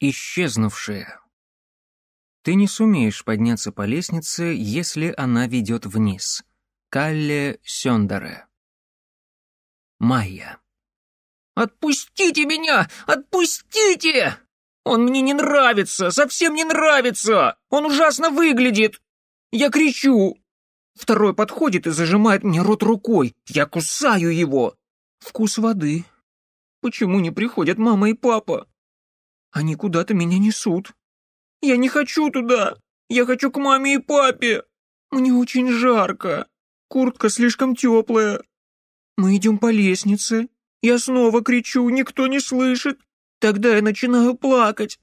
исчезнувшая. Ты не сумеешь подняться по лестнице, если она ведет вниз. Калле Сёндере. Майя. «Отпустите меня! Отпустите! Он мне не нравится, совсем не нравится! Он ужасно выглядит! Я кричу!» Второй подходит и зажимает мне рот рукой. Я кусаю его. Вкус воды. Почему не приходят мама и папа? Они куда-то меня несут. Я не хочу туда. Я хочу к маме и папе. Мне очень жарко. Куртка слишком теплая. Мы идем по лестнице. Я снова кричу, никто не слышит. Тогда я начинаю плакать.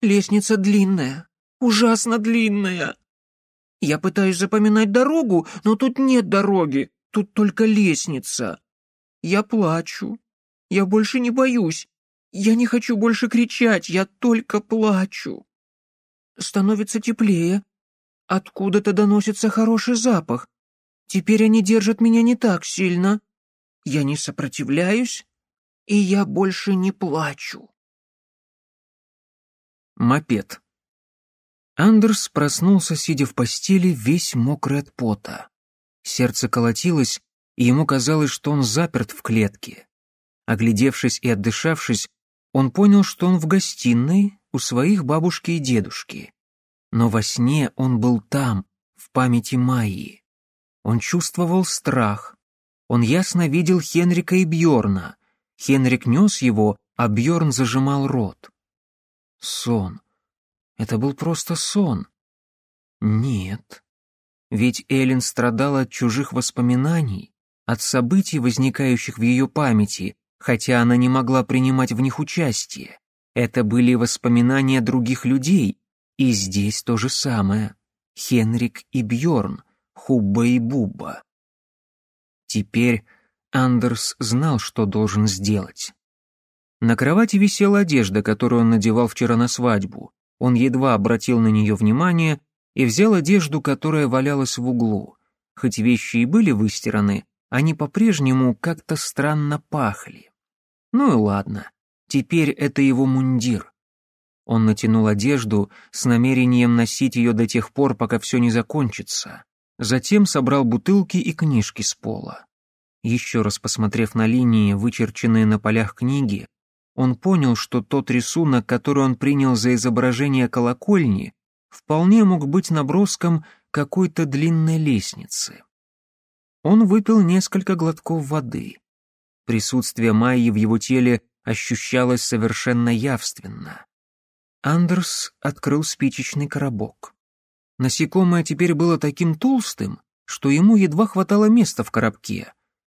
Лестница длинная, ужасно длинная. Я пытаюсь запоминать дорогу, но тут нет дороги, тут только лестница. Я плачу. Я больше не боюсь. Я не хочу больше кричать, я только плачу. Становится теплее. Откуда-то доносится хороший запах. Теперь они держат меня не так сильно. Я не сопротивляюсь, и я больше не плачу. Мопед. Андерс проснулся, сидя в постели, весь мокрый от пота. Сердце колотилось, и ему казалось, что он заперт в клетке. Оглядевшись и отдышавшись, он понял, что он в гостиной у своих бабушки и дедушки. Но во сне он был там, в памяти Майи. Он чувствовал страх. Он ясно видел Хенрика и Бьорна. Хенрик нес его, а Бьорн зажимал рот. Сон. Это был просто сон. Нет. Ведь Эллен страдала от чужих воспоминаний, от событий, возникающих в ее памяти, хотя она не могла принимать в них участие. Это были воспоминания других людей, и здесь то же самое. Хенрик и Бьорн, Хубба и Бубба. Теперь Андерс знал, что должен сделать. На кровати висела одежда, которую он надевал вчера на свадьбу. Он едва обратил на нее внимание и взял одежду, которая валялась в углу. Хоть вещи и были выстираны, они по-прежнему как-то странно пахли. Ну и ладно. Теперь это его мундир. Он натянул одежду с намерением носить ее до тех пор, пока все не закончится. Затем собрал бутылки и книжки с пола. Еще раз посмотрев на линии, вычерченные на полях книги, он понял, что тот рисунок, который он принял за изображение колокольни, вполне мог быть наброском какой-то длинной лестницы. Он выпил несколько глотков воды — Присутствие Майи в его теле ощущалось совершенно явственно. Андерс открыл спичечный коробок. Насекомое теперь было таким толстым, что ему едва хватало места в коробке.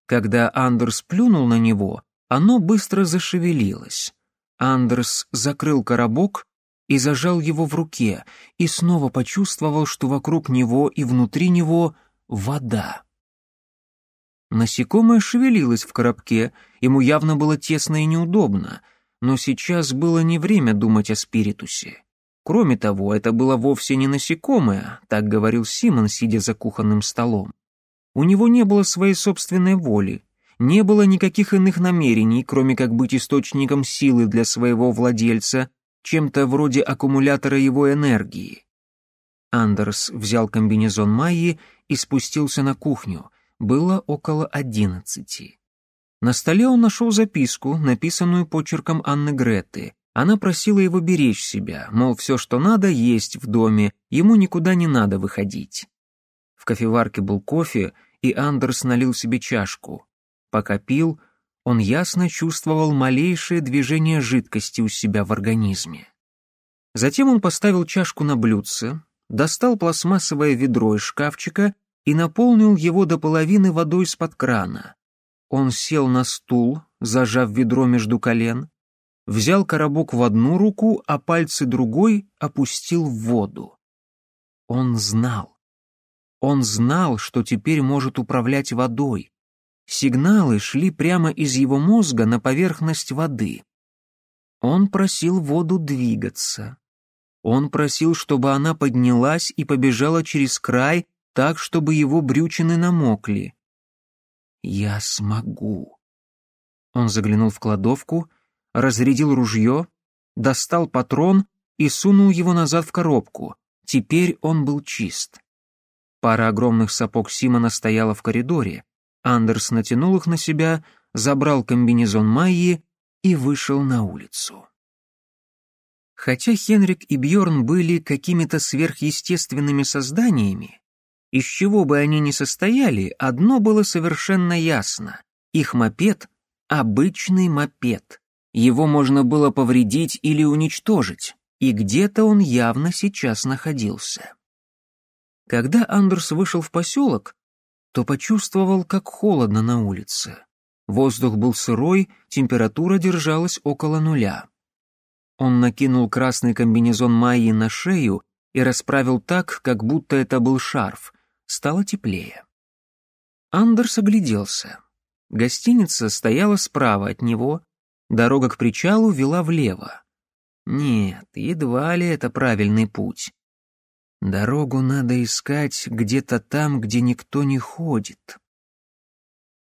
Когда Андерс плюнул на него, оно быстро зашевелилось. Андерс закрыл коробок и зажал его в руке, и снова почувствовал, что вокруг него и внутри него вода. Насекомое шевелилось в коробке, ему явно было тесно и неудобно, но сейчас было не время думать о спиритусе. Кроме того, это было вовсе не насекомое, так говорил Симон, сидя за кухонным столом. У него не было своей собственной воли, не было никаких иных намерений, кроме как быть источником силы для своего владельца, чем-то вроде аккумулятора его энергии. Андерс взял комбинезон Майи и спустился на кухню — было около одиннадцати. На столе он нашел записку, написанную почерком Анны Греты. Она просила его беречь себя, мол, все, что надо, есть в доме, ему никуда не надо выходить. В кофеварке был кофе, и Андерс налил себе чашку. Пока пил, он ясно чувствовал малейшее движение жидкости у себя в организме. Затем он поставил чашку на блюдце, достал пластмассовое ведро из шкафчика и наполнил его до половины водой из-под крана. Он сел на стул, зажав ведро между колен, взял коробок в одну руку, а пальцы другой опустил в воду. Он знал. Он знал, что теперь может управлять водой. Сигналы шли прямо из его мозга на поверхность воды. Он просил воду двигаться. Он просил, чтобы она поднялась и побежала через край, так, чтобы его брючины намокли. «Я смогу». Он заглянул в кладовку, разрядил ружье, достал патрон и сунул его назад в коробку. Теперь он был чист. Пара огромных сапог Симона стояла в коридоре. Андерс натянул их на себя, забрал комбинезон Майи и вышел на улицу. Хотя Хенрик и Бьорн были какими-то сверхъестественными созданиями, из чего бы они ни состояли, одно было совершенно ясно. Их мопед — обычный мопед. Его можно было повредить или уничтожить, и где-то он явно сейчас находился. Когда Андерс вышел в поселок, то почувствовал, как холодно на улице. Воздух был сырой, температура держалась около нуля. Он накинул красный комбинезон Майи на шею и расправил так, как будто это был шарф — стало теплее. Андерс огляделся. Гостиница стояла справа от него, дорога к причалу вела влево. Нет, едва ли это правильный путь. Дорогу надо искать где-то там, где никто не ходит.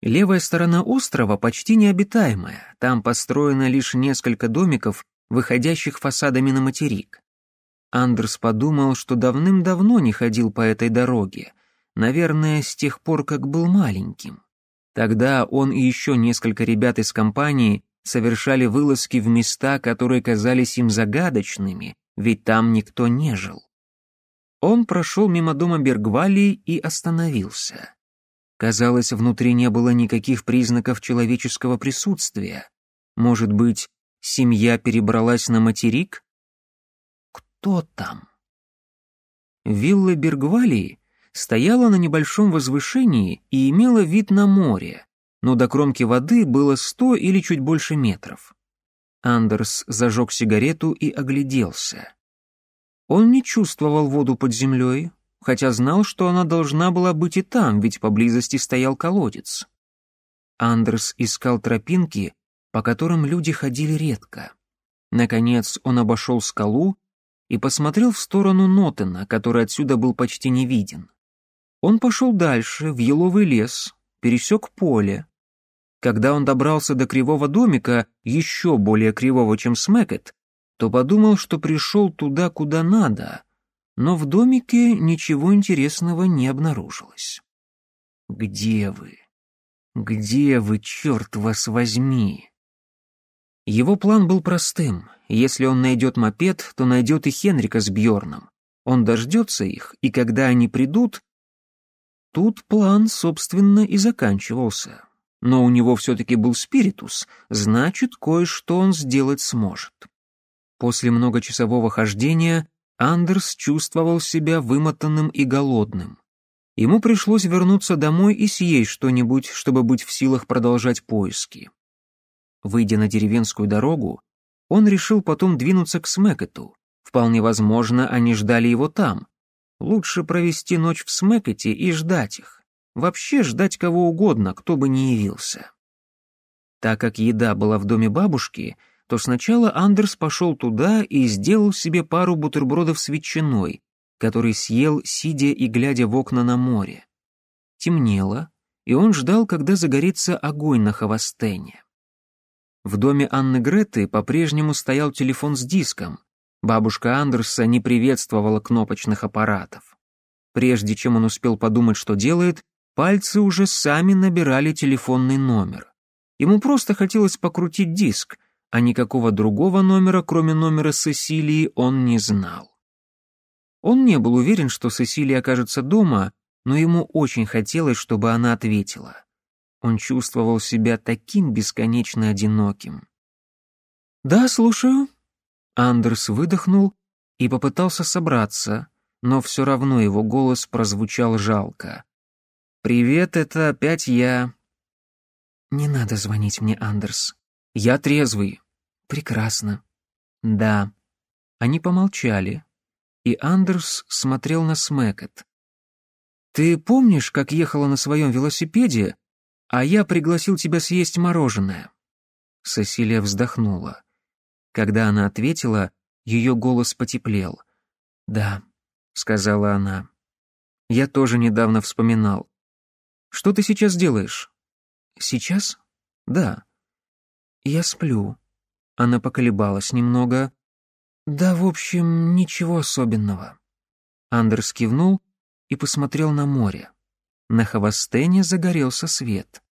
Левая сторона острова почти необитаемая, там построено лишь несколько домиков, выходящих фасадами на материк. Андерс подумал, что давным-давно не ходил по этой дороге, Наверное, с тех пор, как был маленьким. Тогда он и еще несколько ребят из компании совершали вылазки в места, которые казались им загадочными, ведь там никто не жил. Он прошел мимо дома Бергвали и остановился. Казалось, внутри не было никаких признаков человеческого присутствия. Может быть, семья перебралась на материк? Кто там? Вилла Бергвалии стояла на небольшом возвышении и имела вид на море, но до кромки воды было сто или чуть больше метров. Андерс зажег сигарету и огляделся. Он не чувствовал воду под землей, хотя знал, что она должна была быть и там, ведь поблизости стоял колодец. Андерс искал тропинки, по которым люди ходили редко. Наконец он обошел скалу и посмотрел в сторону Нотена, который отсюда был почти не виден. Он пошел дальше, в еловый лес, пересек поле. Когда он добрался до кривого домика, еще более кривого, чем Смекет, то подумал, что пришел туда, куда надо, но в домике ничего интересного не обнаружилось. «Где вы? Где вы, черт вас возьми?» Его план был простым. Если он найдет мопед, то найдет и Хенрика с Бьорном. Он дождется их, и когда они придут, Тут план, собственно, и заканчивался. Но у него все-таки был спиритус, значит, кое-что он сделать сможет. После многочасового хождения Андерс чувствовал себя вымотанным и голодным. Ему пришлось вернуться домой и съесть что-нибудь, чтобы быть в силах продолжать поиски. Выйдя на деревенскую дорогу, он решил потом двинуться к Смекету. Вполне возможно, они ждали его там, Лучше провести ночь в Смекоте и ждать их. Вообще ждать кого угодно, кто бы ни явился. Так как еда была в доме бабушки, то сначала Андерс пошел туда и сделал себе пару бутербродов с ветчиной, который съел, сидя и глядя в окна на море. Темнело, и он ждал, когда загорится огонь на Хавастене. В доме Анны Греты по-прежнему стоял телефон с диском, Бабушка Андерса не приветствовала кнопочных аппаратов. Прежде чем он успел подумать, что делает, пальцы уже сами набирали телефонный номер. Ему просто хотелось покрутить диск, а никакого другого номера, кроме номера Сесилии, он не знал. Он не был уверен, что Сесилия окажется дома, но ему очень хотелось, чтобы она ответила. Он чувствовал себя таким бесконечно одиноким. «Да, слушаю», Андерс выдохнул и попытался собраться, но все равно его голос прозвучал жалко. «Привет, это опять я». «Не надо звонить мне, Андерс. Я трезвый». «Прекрасно». «Да». Они помолчали, и Андерс смотрел на Смекет. «Ты помнишь, как ехала на своем велосипеде, а я пригласил тебя съесть мороженое?» Сесилия вздохнула. Когда она ответила, ее голос потеплел. «Да», — сказала она. «Я тоже недавно вспоминал. Что ты сейчас делаешь?» «Сейчас? Да». «Я сплю». Она поколебалась немного. «Да, в общем, ничего особенного». Андерс кивнул и посмотрел на море. На Хавастене загорелся свет.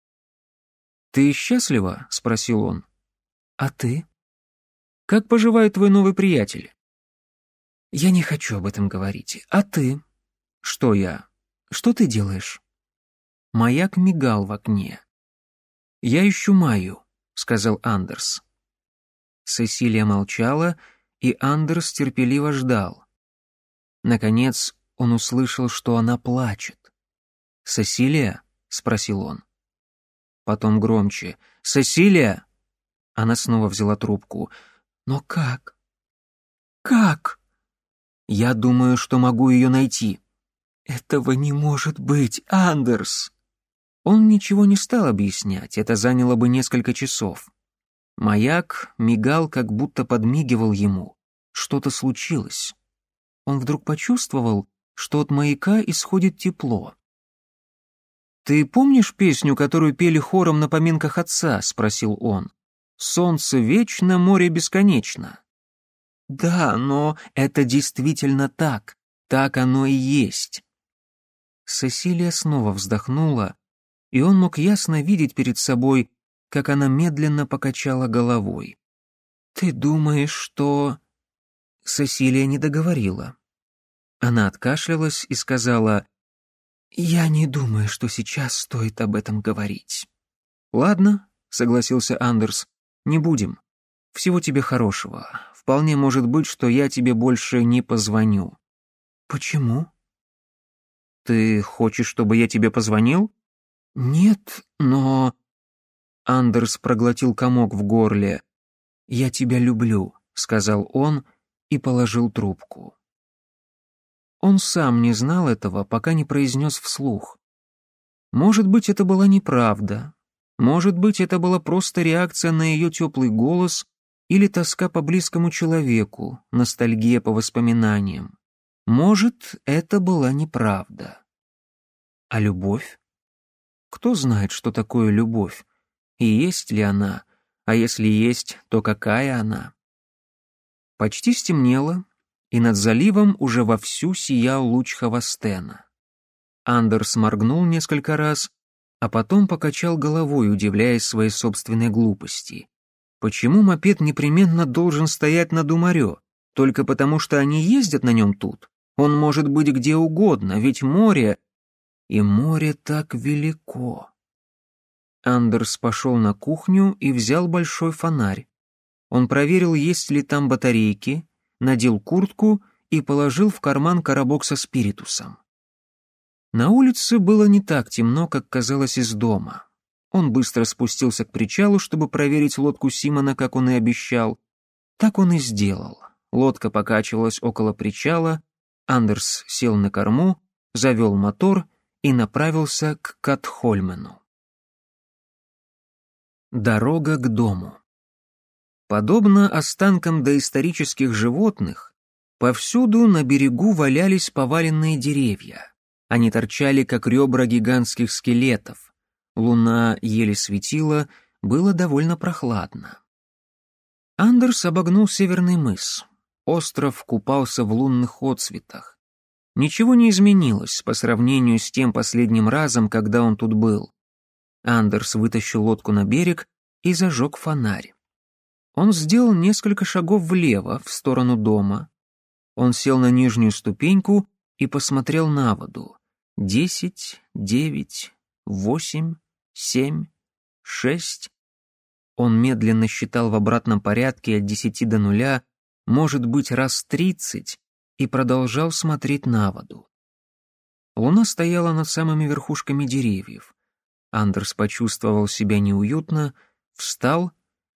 «Ты счастлива?» — спросил он. «А ты?» Как поживает твой новый приятель?» «Я не хочу об этом говорить. А ты?» «Что я? Что ты делаешь?» Маяк мигал в окне. «Я ищу Маю», — сказал Андерс. Сесилия молчала, и Андерс терпеливо ждал. Наконец он услышал, что она плачет. «Сесилия?» — спросил он. Потом громче. «Сесилия!» Она снова взяла трубку. Но как? Как? Я думаю, что могу ее найти. Этого не может быть, Андерс. Он ничего не стал объяснять, это заняло бы несколько часов. Маяк мигал, как будто подмигивал ему. Что-то случилось. Он вдруг почувствовал, что от маяка исходит тепло. «Ты помнишь песню, которую пели хором на поминках отца?» — спросил он. Солнце вечно, море бесконечно. Да, но это действительно так. Так оно и есть. Сесилия снова вздохнула, и он мог ясно видеть перед собой, как она медленно покачала головой. Ты думаешь, что Сесилия не договорила. Она откашлялась и сказала: "Я не думаю, что сейчас стоит об этом говорить". "Ладно", согласился Андерс. Не будем. Всего тебе хорошего. Вполне может быть, что я тебе больше не позвоню». «Почему?» «Ты хочешь, чтобы я тебе позвонил?» «Нет, но...» Андерс проглотил комок в горле. «Я тебя люблю», — сказал он и положил трубку. Он сам не знал этого, пока не произнес вслух. Может быть, это была неправда, может быть, это была просто реакция на ее теплый голос или тоска по близкому человеку, ностальгия по воспоминаниям. Может, это была неправда. А любовь? Кто знает, что такое любовь? И есть ли она? А если есть, то какая она? Почти стемнело, и над заливом уже вовсю сиял луч Хавастена. Андерс моргнул несколько раз, а потом покачал головой, удивляясь своей собственной глупости. Почему мопед непременно должен стоять на Думарё? Только потому, что они ездят на нем тут? Он может быть где угодно, ведь море... И море так велико. Андерс пошел на кухню и взял большой фонарь. Он проверил, есть ли там батарейки, надел куртку и положил в карман коробок со спиритусом. На улице было не так темно, как казалось из дома. Он быстро спустился к причалу, чтобы проверить лодку Симона, как он и обещал. Так он и сделал. Лодка покачивалась около причала, Андерс сел на корму, завел мотор и направился к Катхольмену. Дорога к дому. Подобно останкам доисторических животных, повсюду на берегу валялись поваленные деревья — они торчали, как ребра гигантских скелетов. Луна еле светила, было довольно прохладно. Андерс обогнул северный мыс. Остров купался в лунных отсветах. Ничего не изменилось по сравнению с тем последним разом, когда он тут был. Андерс вытащил лодку на берег и зажег фонарь. Он сделал несколько шагов влево, в сторону дома. Он сел на нижнюю ступеньку и посмотрел на воду. Десять, девять, восемь, семь, шесть. Он медленно считал в обратном порядке от десяти до нуля, может быть, раз тридцать, и продолжал смотреть на воду. Луна стояла над самыми верхушками деревьев. Андерс почувствовал себя неуютно, встал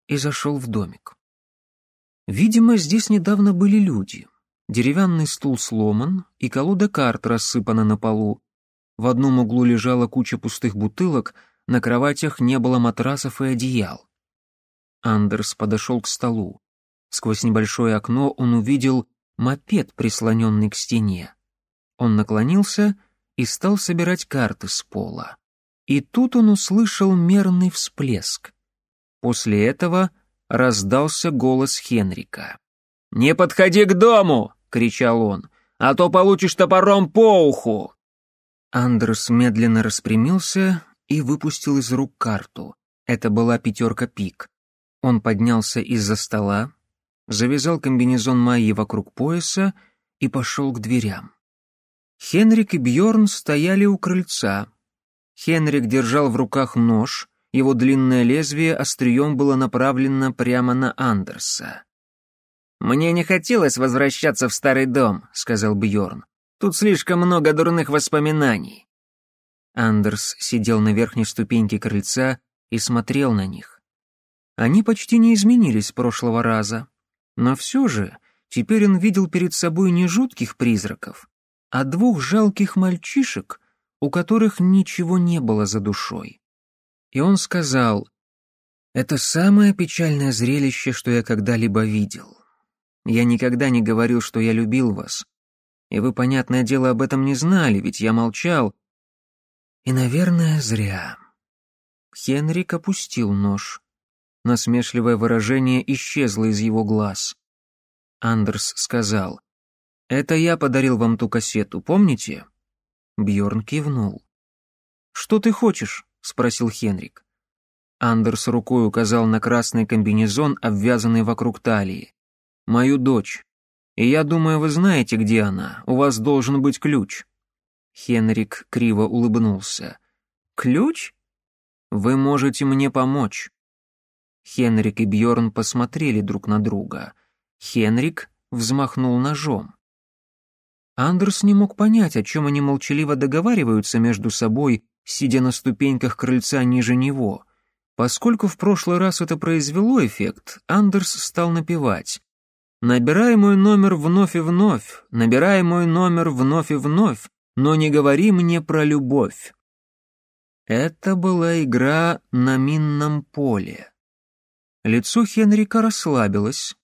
и зашел в домик. Видимо, здесь недавно были люди. Деревянный стул сломан, и колода карт рассыпана на полу. В одном углу лежала куча пустых бутылок, на кроватях не было матрасов и одеял. Андерс подошел к столу. Сквозь небольшое окно он увидел мопед, прислоненный к стене. Он наклонился и стал собирать карты с пола. И тут он услышал мерный всплеск. После этого раздался голос Хенрика. «Не подходи к дому! — кричал он. «А то получишь топором по уху!» Андерс медленно распрямился и выпустил из рук карту. Это была пятерка пик. Он поднялся из-за стола, завязал комбинезон Майи вокруг пояса и пошел к дверям. Хенрик и Бьорн стояли у крыльца. Хенрик держал в руках нож, его длинное лезвие острием было направлено прямо на Андерса. «Мне не хотелось возвращаться в старый дом», — сказал Бьорн. «Тут слишком много дурных воспоминаний». Андерс сидел на верхней ступеньке крыльца и смотрел на них. Они почти не изменились с прошлого раза. Но все же теперь он видел перед собой не жутких призраков, а двух жалких мальчишек, у которых ничего не было за душой. И он сказал, «Это самое печальное зрелище, что я когда-либо видел». Я никогда не говорил, что я любил вас. И вы, понятное дело, об этом не знали, ведь я молчал. И, наверное, зря. Хенрик опустил нож. Насмешливое выражение исчезло из его глаз. Андерс сказал, «Это я подарил вам ту кассету, помните?» Бьорн кивнул. «Что ты хочешь?» — спросил Хенрик. Андерс рукой указал на красный комбинезон, обвязанный вокруг талии мою дочь. И я думаю, вы знаете, где она. У вас должен быть ключ». Хенрик криво улыбнулся. «Ключ? Вы можете мне помочь». Хенрик и Бьорн посмотрели друг на друга. Хенрик взмахнул ножом. Андерс не мог понять, о чем они молчаливо договариваются между собой, сидя на ступеньках крыльца ниже него. Поскольку в прошлый раз это произвело эффект, Андерс стал напевать Набирай мой номер вновь и вновь, набирай мой номер вновь и вновь, но не говори мне про любовь. Это была игра на минном поле. Лицо Хенрика расслабилось.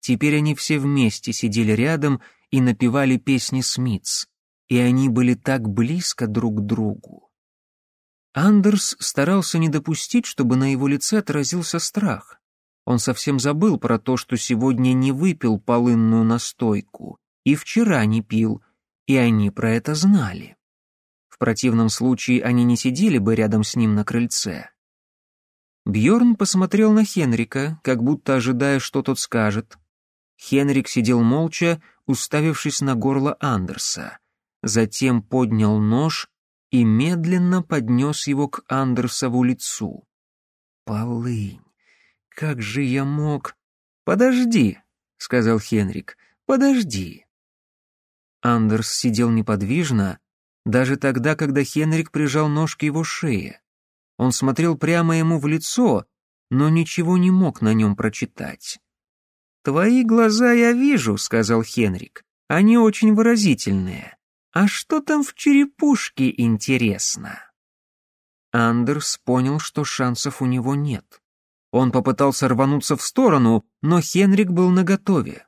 Теперь они все вместе сидели рядом и напевали песни Смитс, и они были так близко друг к другу. Андерс старался не допустить, чтобы на его лице отразился страх. Он совсем забыл про то, что сегодня не выпил полынную настойку, и вчера не пил, и они про это знали. В противном случае они не сидели бы рядом с ним на крыльце. Бьорн посмотрел на Хенрика, как будто ожидая, что тот скажет. Хенрик сидел молча, уставившись на горло Андерса. Затем поднял нож и медленно поднес его к Андерсову лицу. Полынь. Как же я мог? Подожди, сказал Хенрик. Подожди. Андерс сидел неподвижно, даже тогда, когда Хенрик прижал нож к его шее. Он смотрел прямо ему в лицо, но ничего не мог на нем прочитать. «Твои глаза я вижу», — сказал Хенрик. «Они очень выразительные. А что там в черепушке, интересно?» Андерс понял, что шансов у него нет. Он попытался рвануться в сторону, но Хенрик был наготове.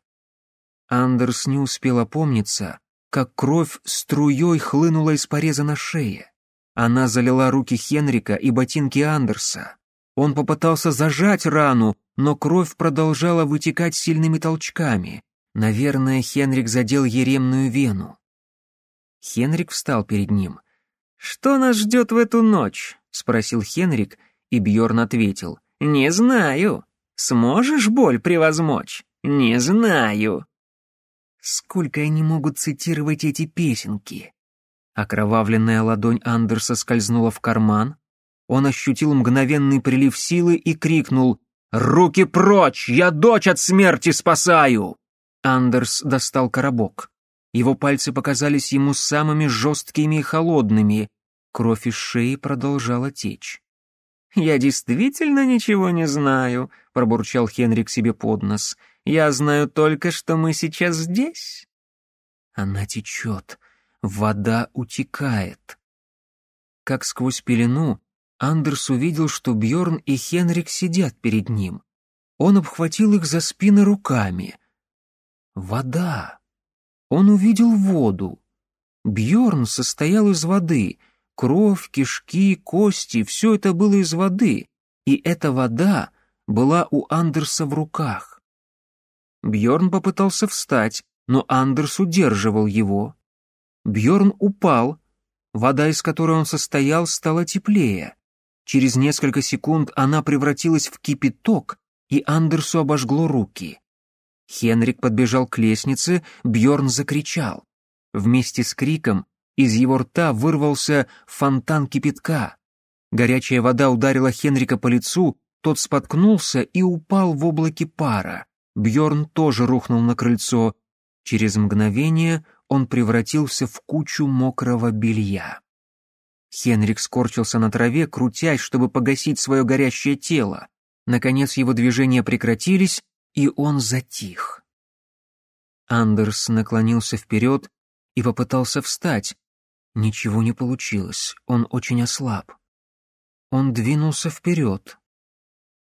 Андерс не успел опомниться, как кровь струей хлынула из пореза на шее. Она залила руки Хенрика и ботинки Андерса. Он попытался зажать рану, но кровь продолжала вытекать сильными толчками. Наверное, Хенрик задел еремную вену. Хенрик встал перед ним. «Что нас ждет в эту ночь?» — спросил Хенрик, и Бьорн ответил. Не знаю. Сможешь боль превозмочь? Не знаю. Сколько они могут цитировать эти песенки? Окровавленная ладонь Андерса скользнула в карман. Он ощутил мгновенный прилив силы и крикнул «Руки прочь! Я дочь от смерти спасаю!» Андерс достал коробок. Его пальцы показались ему самыми жесткими и холодными. Кровь из шеи продолжала течь. «Я действительно ничего не знаю», — пробурчал Хенрик себе под нос. «Я знаю только, что мы сейчас здесь». Она течет. Вода утекает. Как сквозь пелену, Андерс увидел, что Бьорн и Хенрик сидят перед ним. Он обхватил их за спины руками. Вода. Он увидел воду. Бьорн состоял из воды — кровь, кишки, кости — все это было из воды, и эта вода была у Андерса в руках. Бьорн попытался встать, но Андерс удерживал его. Бьорн упал, вода, из которой он состоял, стала теплее. Через несколько секунд она превратилась в кипяток, и Андерсу обожгло руки. Хенрик подбежал к лестнице, Бьорн закричал. Вместе с криком из его рта вырвался фонтан кипятка. Горячая вода ударила Хенрика по лицу, тот споткнулся и упал в облаке пара. Бьорн тоже рухнул на крыльцо. Через мгновение он превратился в кучу мокрого белья. Хенрик скорчился на траве, крутясь, чтобы погасить свое горящее тело. Наконец его движения прекратились, и он затих. Андерс наклонился вперед и попытался встать, Ничего не получилось, он очень ослаб. Он двинулся вперед.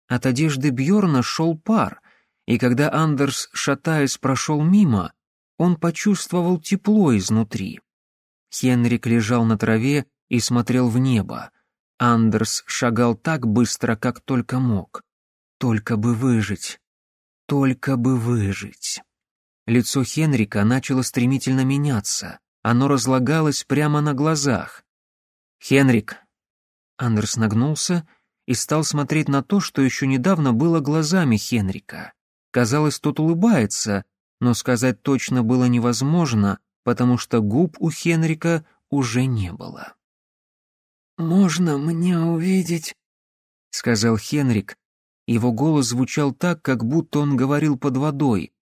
От одежды Бьорна шел пар, и когда Андерс, шатаясь, прошел мимо, он почувствовал тепло изнутри. Хенрик лежал на траве и смотрел в небо. Андерс шагал так быстро, как только мог. Только бы выжить. Только бы выжить. Лицо Хенрика начало стремительно меняться. Оно разлагалось прямо на глазах. «Хенрик!» Андерс нагнулся и стал смотреть на то, что еще недавно было глазами Хенрика. Казалось, тот улыбается, но сказать точно было невозможно, потому что губ у Хенрика уже не было. «Можно мне увидеть?» — сказал Хенрик. Его голос звучал так, как будто он говорил под водой.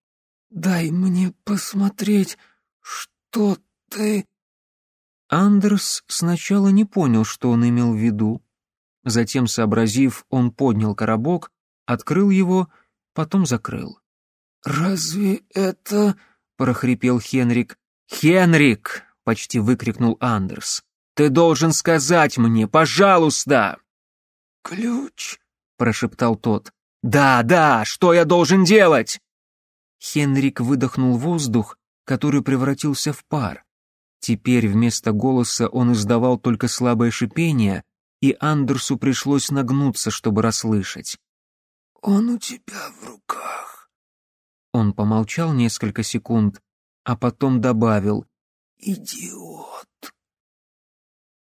«Дай мне посмотреть, что ты...» Андерс сначала не понял, что он имел в виду. Затем, сообразив, он поднял коробок, открыл его, потом закрыл. «Разве это...» — прохрипел Хенрик. «Хенрик!» — почти выкрикнул Андерс. «Ты должен сказать мне, пожалуйста!» «Ключ!» — прошептал тот. «Да, да, что я должен делать?» Хенрик выдохнул воздух, который превратился в пар. Теперь вместо голоса он издавал только слабое шипение, и Андерсу пришлось нагнуться, чтобы расслышать. «Он у тебя в руках». Он помолчал несколько секунд, а потом добавил «Идиот».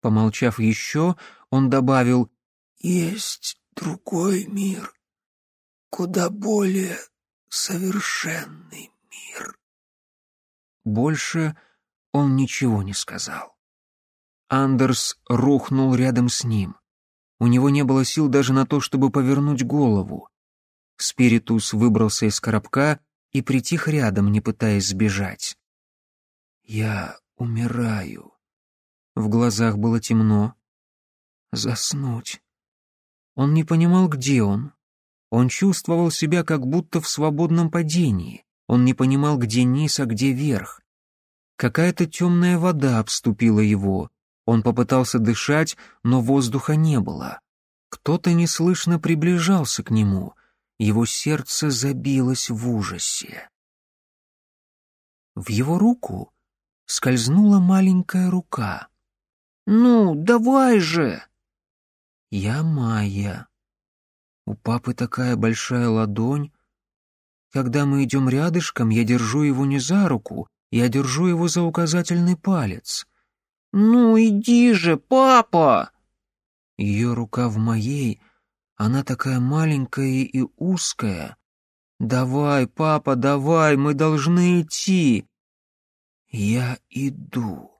Помолчав еще, он добавил «Есть другой мир, куда более совершенный мир». Больше он ничего не сказал. Андерс рухнул рядом с ним. У него не было сил даже на то, чтобы повернуть голову. Спиритус выбрался из коробка и притих рядом, не пытаясь сбежать. «Я умираю». В глазах было темно. «Заснуть». Он не понимал, где он. Он чувствовал себя как будто в свободном падении. Он не понимал, где низ, а где верх. Какая-то темная вода обступила его. Он попытался дышать, но воздуха не было. Кто-то неслышно приближался к нему. Его сердце забилось в ужасе. В его руку скользнула маленькая рука. «Ну, давай же!» «Я Майя. У папы такая большая ладонь. Когда мы идем рядышком, я держу его не за руку, я держу его за указательный палец. «Ну иди же, папа!» Ее рука в моей, она такая маленькая и узкая. «Давай, папа, давай, мы должны идти!» Я иду.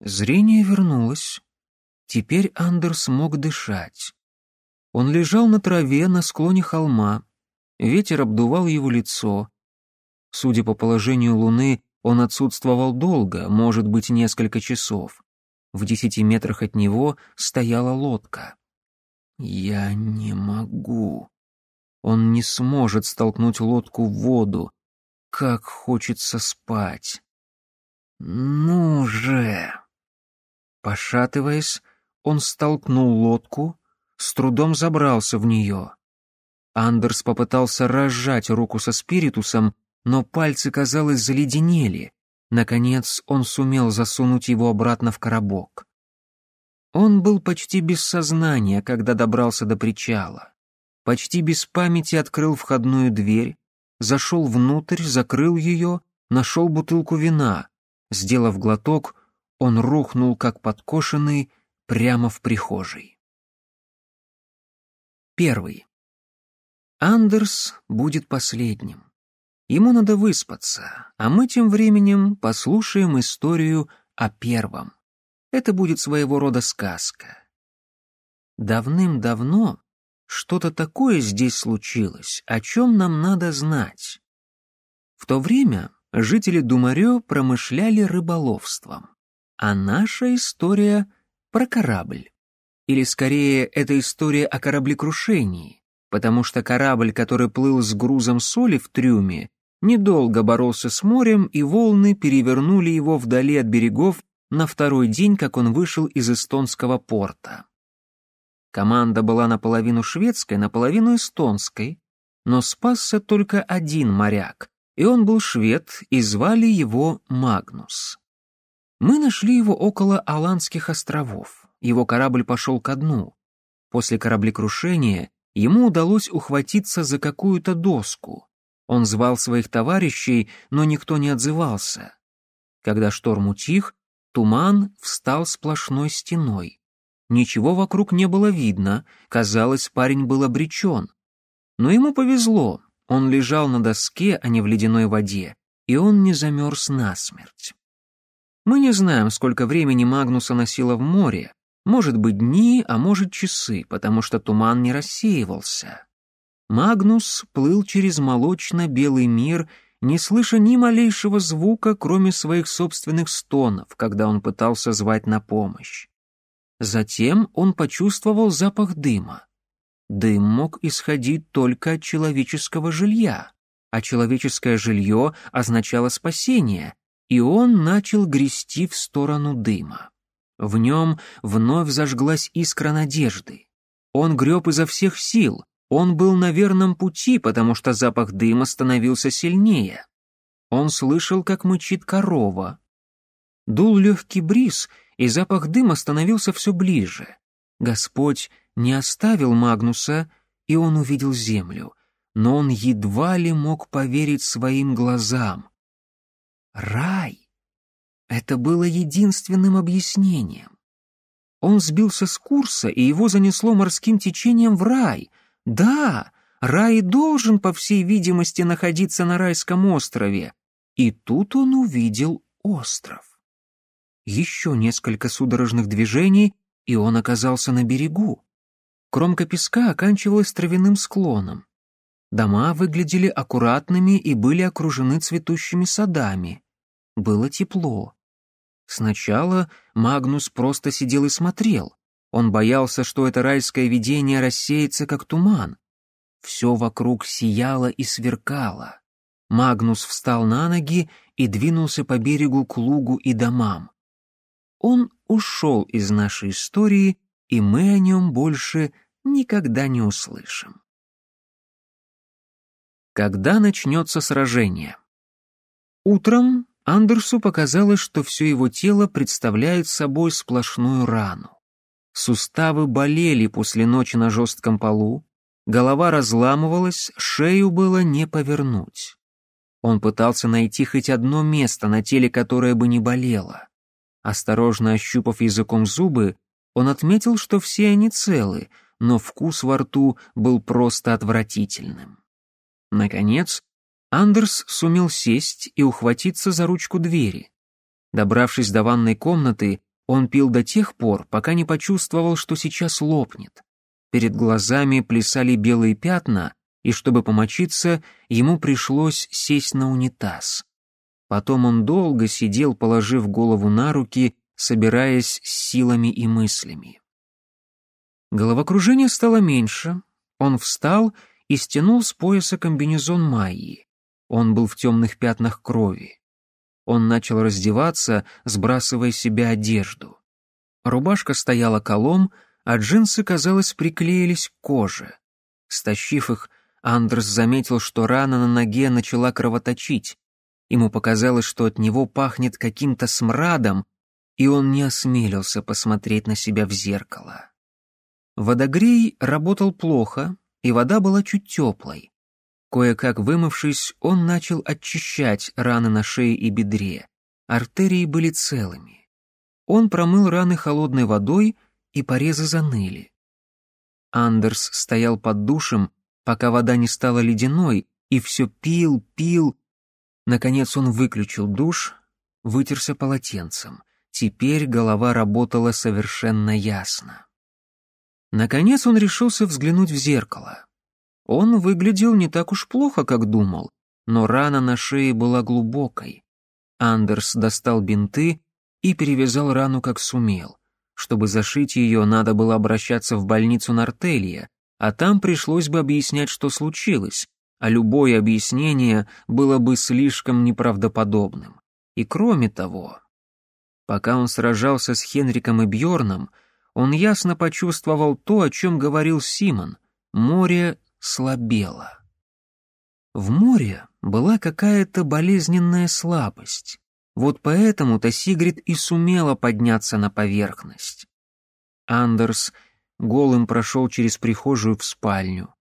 Зрение вернулось. Теперь Андерс мог дышать. Он лежал на траве на склоне холма. Ветер обдувал его лицо. Судя по положению Луны, он отсутствовал долго, может быть, несколько часов. В десяти метрах от него стояла лодка. «Я не могу. Он не сможет столкнуть лодку в воду. Как хочется спать!» «Ну же!» Пошатываясь, он столкнул лодку, с трудом забрался в нее. Андерс попытался разжать руку со спиритусом, но пальцы, казалось, заледенели. Наконец он сумел засунуть его обратно в коробок. Он был почти без сознания, когда добрался до причала. Почти без памяти открыл входную дверь, зашел внутрь, закрыл ее, нашел бутылку вина. Сделав глоток, он рухнул, как подкошенный, прямо в прихожей. Первый. Андерс будет последним. Ему надо выспаться, а мы тем временем послушаем историю о первом. Это будет своего рода сказка. Давным-давно что-то такое здесь случилось, о чем нам надо знать. В то время жители Думарё промышляли рыболовством, а наша история про корабль. Или скорее, это история о кораблекрушении, потому что корабль, который плыл с грузом соли в трюме, недолго боролся с морем, и волны перевернули его вдали от берегов на второй день, как он вышел из эстонского порта. Команда была наполовину шведской, наполовину эстонской, но спасся только один моряк, и он был швед, и звали его Магнус. Мы нашли его около Аландских островов. Его корабль пошел ко дну. После кораблекрушения ему удалось ухватиться за какую-то доску — он звал своих товарищей, но никто не отзывался. Когда шторм утих, туман встал сплошной стеной. Ничего вокруг не было видно, казалось, парень был обречен. Но ему повезло, он лежал на доске, а не в ледяной воде, и он не замерз насмерть. Мы не знаем, сколько времени Магнуса носило в море, может быть дни, а может часы, потому что туман не рассеивался. Магнус плыл через молочно-белый мир, не слыша ни малейшего звука, кроме своих собственных стонов, когда он пытался звать на помощь. Затем он почувствовал запах дыма. Дым мог исходить только от человеческого жилья, а человеческое жилье означало спасение, и он начал грести в сторону дыма. В нем вновь зажглась искра надежды. Он греб изо всех сил, он был на верном пути, потому что запах дыма становился сильнее. Он слышал, как мычит корова. Дул легкий бриз, и запах дыма становился все ближе. Господь не оставил Магнуса, и он увидел землю, но он едва ли мог поверить своим глазам. Рай! Это было единственным объяснением. Он сбился с курса, и его занесло морским течением в рай — да, рай должен, по всей видимости, находиться на райском острове. И тут он увидел остров. Еще несколько судорожных движений, и он оказался на берегу. Кромка песка оканчивалась травяным склоном. Дома выглядели аккуратными и были окружены цветущими садами. Было тепло. Сначала Магнус просто сидел и смотрел. Он боялся, что это райское видение рассеется, как туман. Все вокруг сияло и сверкало. Магнус встал на ноги и двинулся по берегу к лугу и домам. Он ушел из нашей истории, и мы о нем больше никогда не услышим. Когда начнется сражение? Утром Андерсу показалось, что все его тело представляет собой сплошную рану суставы болели после ночи на жестком полу, голова разламывалась, шею было не повернуть. Он пытался найти хоть одно место на теле, которое бы не болело. Осторожно ощупав языком зубы, он отметил, что все они целы, но вкус во рту был просто отвратительным. Наконец, Андерс сумел сесть и ухватиться за ручку двери. Добравшись до ванной комнаты, он пил до тех пор, пока не почувствовал, что сейчас лопнет. Перед глазами плясали белые пятна, и чтобы помочиться, ему пришлось сесть на унитаз. Потом он долго сидел, положив голову на руки, собираясь с силами и мыслями. Головокружение стало меньше. Он встал и стянул с пояса комбинезон Майи. Он был в темных пятнах крови. Он начал раздеваться, сбрасывая с себя одежду. Рубашка стояла колом, а джинсы, казалось, приклеились к коже. Стащив их, Андерс заметил, что рана на ноге начала кровоточить. Ему показалось, что от него пахнет каким-то смрадом, и он не осмелился посмотреть на себя в зеркало. Водогрей работал плохо, и вода была чуть теплой. Кое-как вымывшись, он начал очищать раны на шее и бедре. Артерии были целыми. Он промыл раны холодной водой, и порезы заныли. Андерс стоял под душем, пока вода не стала ледяной, и все пил, пил. Наконец он выключил душ, вытерся полотенцем. Теперь голова работала совершенно ясно. Наконец он решился взглянуть в зеркало. Он выглядел не так уж плохо, как думал, но рана на шее была глубокой. Андерс достал бинты и перевязал рану как сумел. Чтобы зашить ее, надо было обращаться в больницу Нортелья, а там пришлось бы объяснять, что случилось, а любое объяснение было бы слишком неправдоподобным. И кроме того, пока он сражался с Хенриком и Бьорном, он ясно почувствовал то, о чем говорил Симон — море слабела. В море была какая-то болезненная слабость. Вот поэтому-то Сигрид и сумела подняться на поверхность. Андерс голым прошел через прихожую в спальню.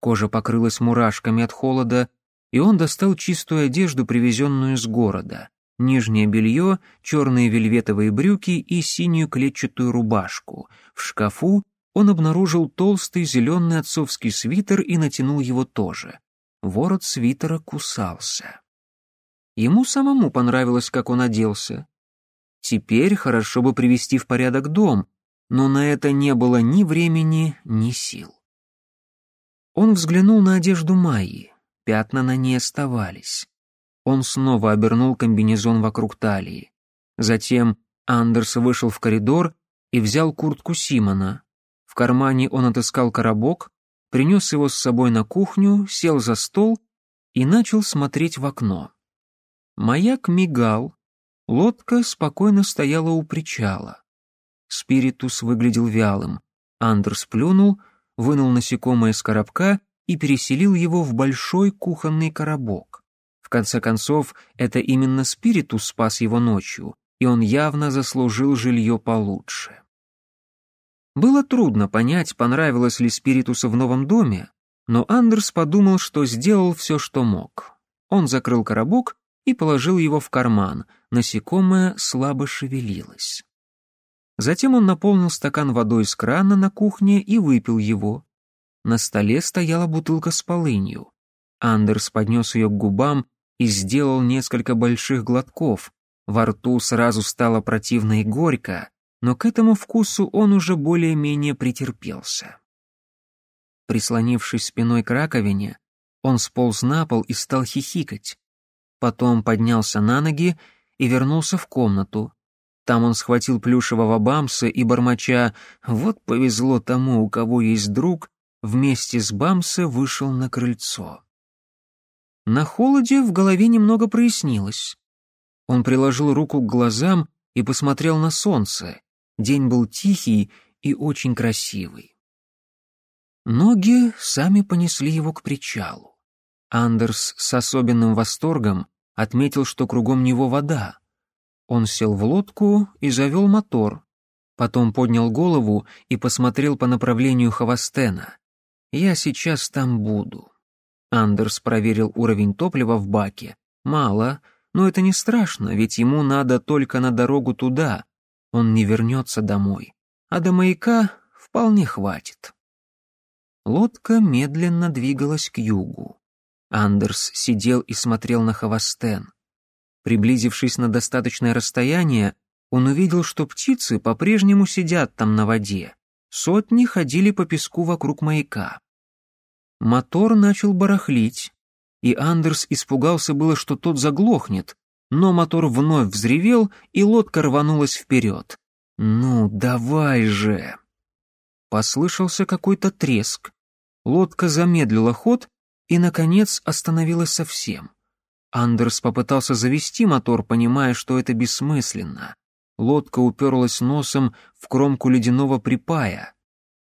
Кожа покрылась мурашками от холода, и он достал чистую одежду, привезенную с города. Нижнее белье, черные вельветовые брюки и синюю клетчатую рубашку. В шкафу он обнаружил толстый зеленый отцовский свитер и натянул его тоже. Ворот свитера кусался. Ему самому понравилось, как он оделся. Теперь хорошо бы привести в порядок дом, но на это не было ни времени, ни сил. Он взглянул на одежду Майи. Пятна на ней оставались. Он снова обернул комбинезон вокруг талии. Затем Андерс вышел в коридор и взял куртку Симона, в кармане он отыскал коробок, принес его с собой на кухню, сел за стол и начал смотреть в окно. Маяк мигал, лодка спокойно стояла у причала. Спиритус выглядел вялым. Андерс плюнул, вынул насекомое из коробка и переселил его в большой кухонный коробок. В конце концов, это именно Спиритус спас его ночью, и он явно заслужил жилье получше. Было трудно понять, понравилось ли Спиритусу в новом доме, но Андерс подумал, что сделал все, что мог. Он закрыл коробок и положил его в карман, насекомое слабо шевелилось. Затем он наполнил стакан водой из крана на кухне и выпил его. На столе стояла бутылка с полынью. Андерс поднес ее к губам и сделал несколько больших глотков. Во рту сразу стало противно и горько, но к этому вкусу он уже более-менее претерпелся. Прислонившись спиной к раковине, он сполз на пол и стал хихикать. Потом поднялся на ноги и вернулся в комнату. Там он схватил плюшевого бамса и, бормоча «Вот повезло тому, у кого есть друг», вместе с Бамсом вышел на крыльцо. На холоде в голове немного прояснилось. Он приложил руку к глазам и посмотрел на солнце. День был тихий и очень красивый. Ноги сами понесли его к причалу. Андерс с особенным восторгом отметил, что кругом него вода. Он сел в лодку и завел мотор. Потом поднял голову и посмотрел по направлению Хавастена. «Я сейчас там буду». Андерс проверил уровень топлива в баке. «Мало, но это не страшно, ведь ему надо только на дорогу туда, он не вернется домой, а до маяка вполне хватит. Лодка медленно двигалась к югу. Андерс сидел и смотрел на Хавастен. Приблизившись на достаточное расстояние, он увидел, что птицы по-прежнему сидят там на воде. Сотни ходили по песку вокруг маяка. Мотор начал барахлить, и Андерс испугался было, что тот заглохнет, но мотор вновь взревел, и лодка рванулась вперед. «Ну, давай же!» Послышался какой-то треск. Лодка замедлила ход и, наконец, остановилась совсем. Андерс попытался завести мотор, понимая, что это бессмысленно. Лодка уперлась носом в кромку ледяного припая,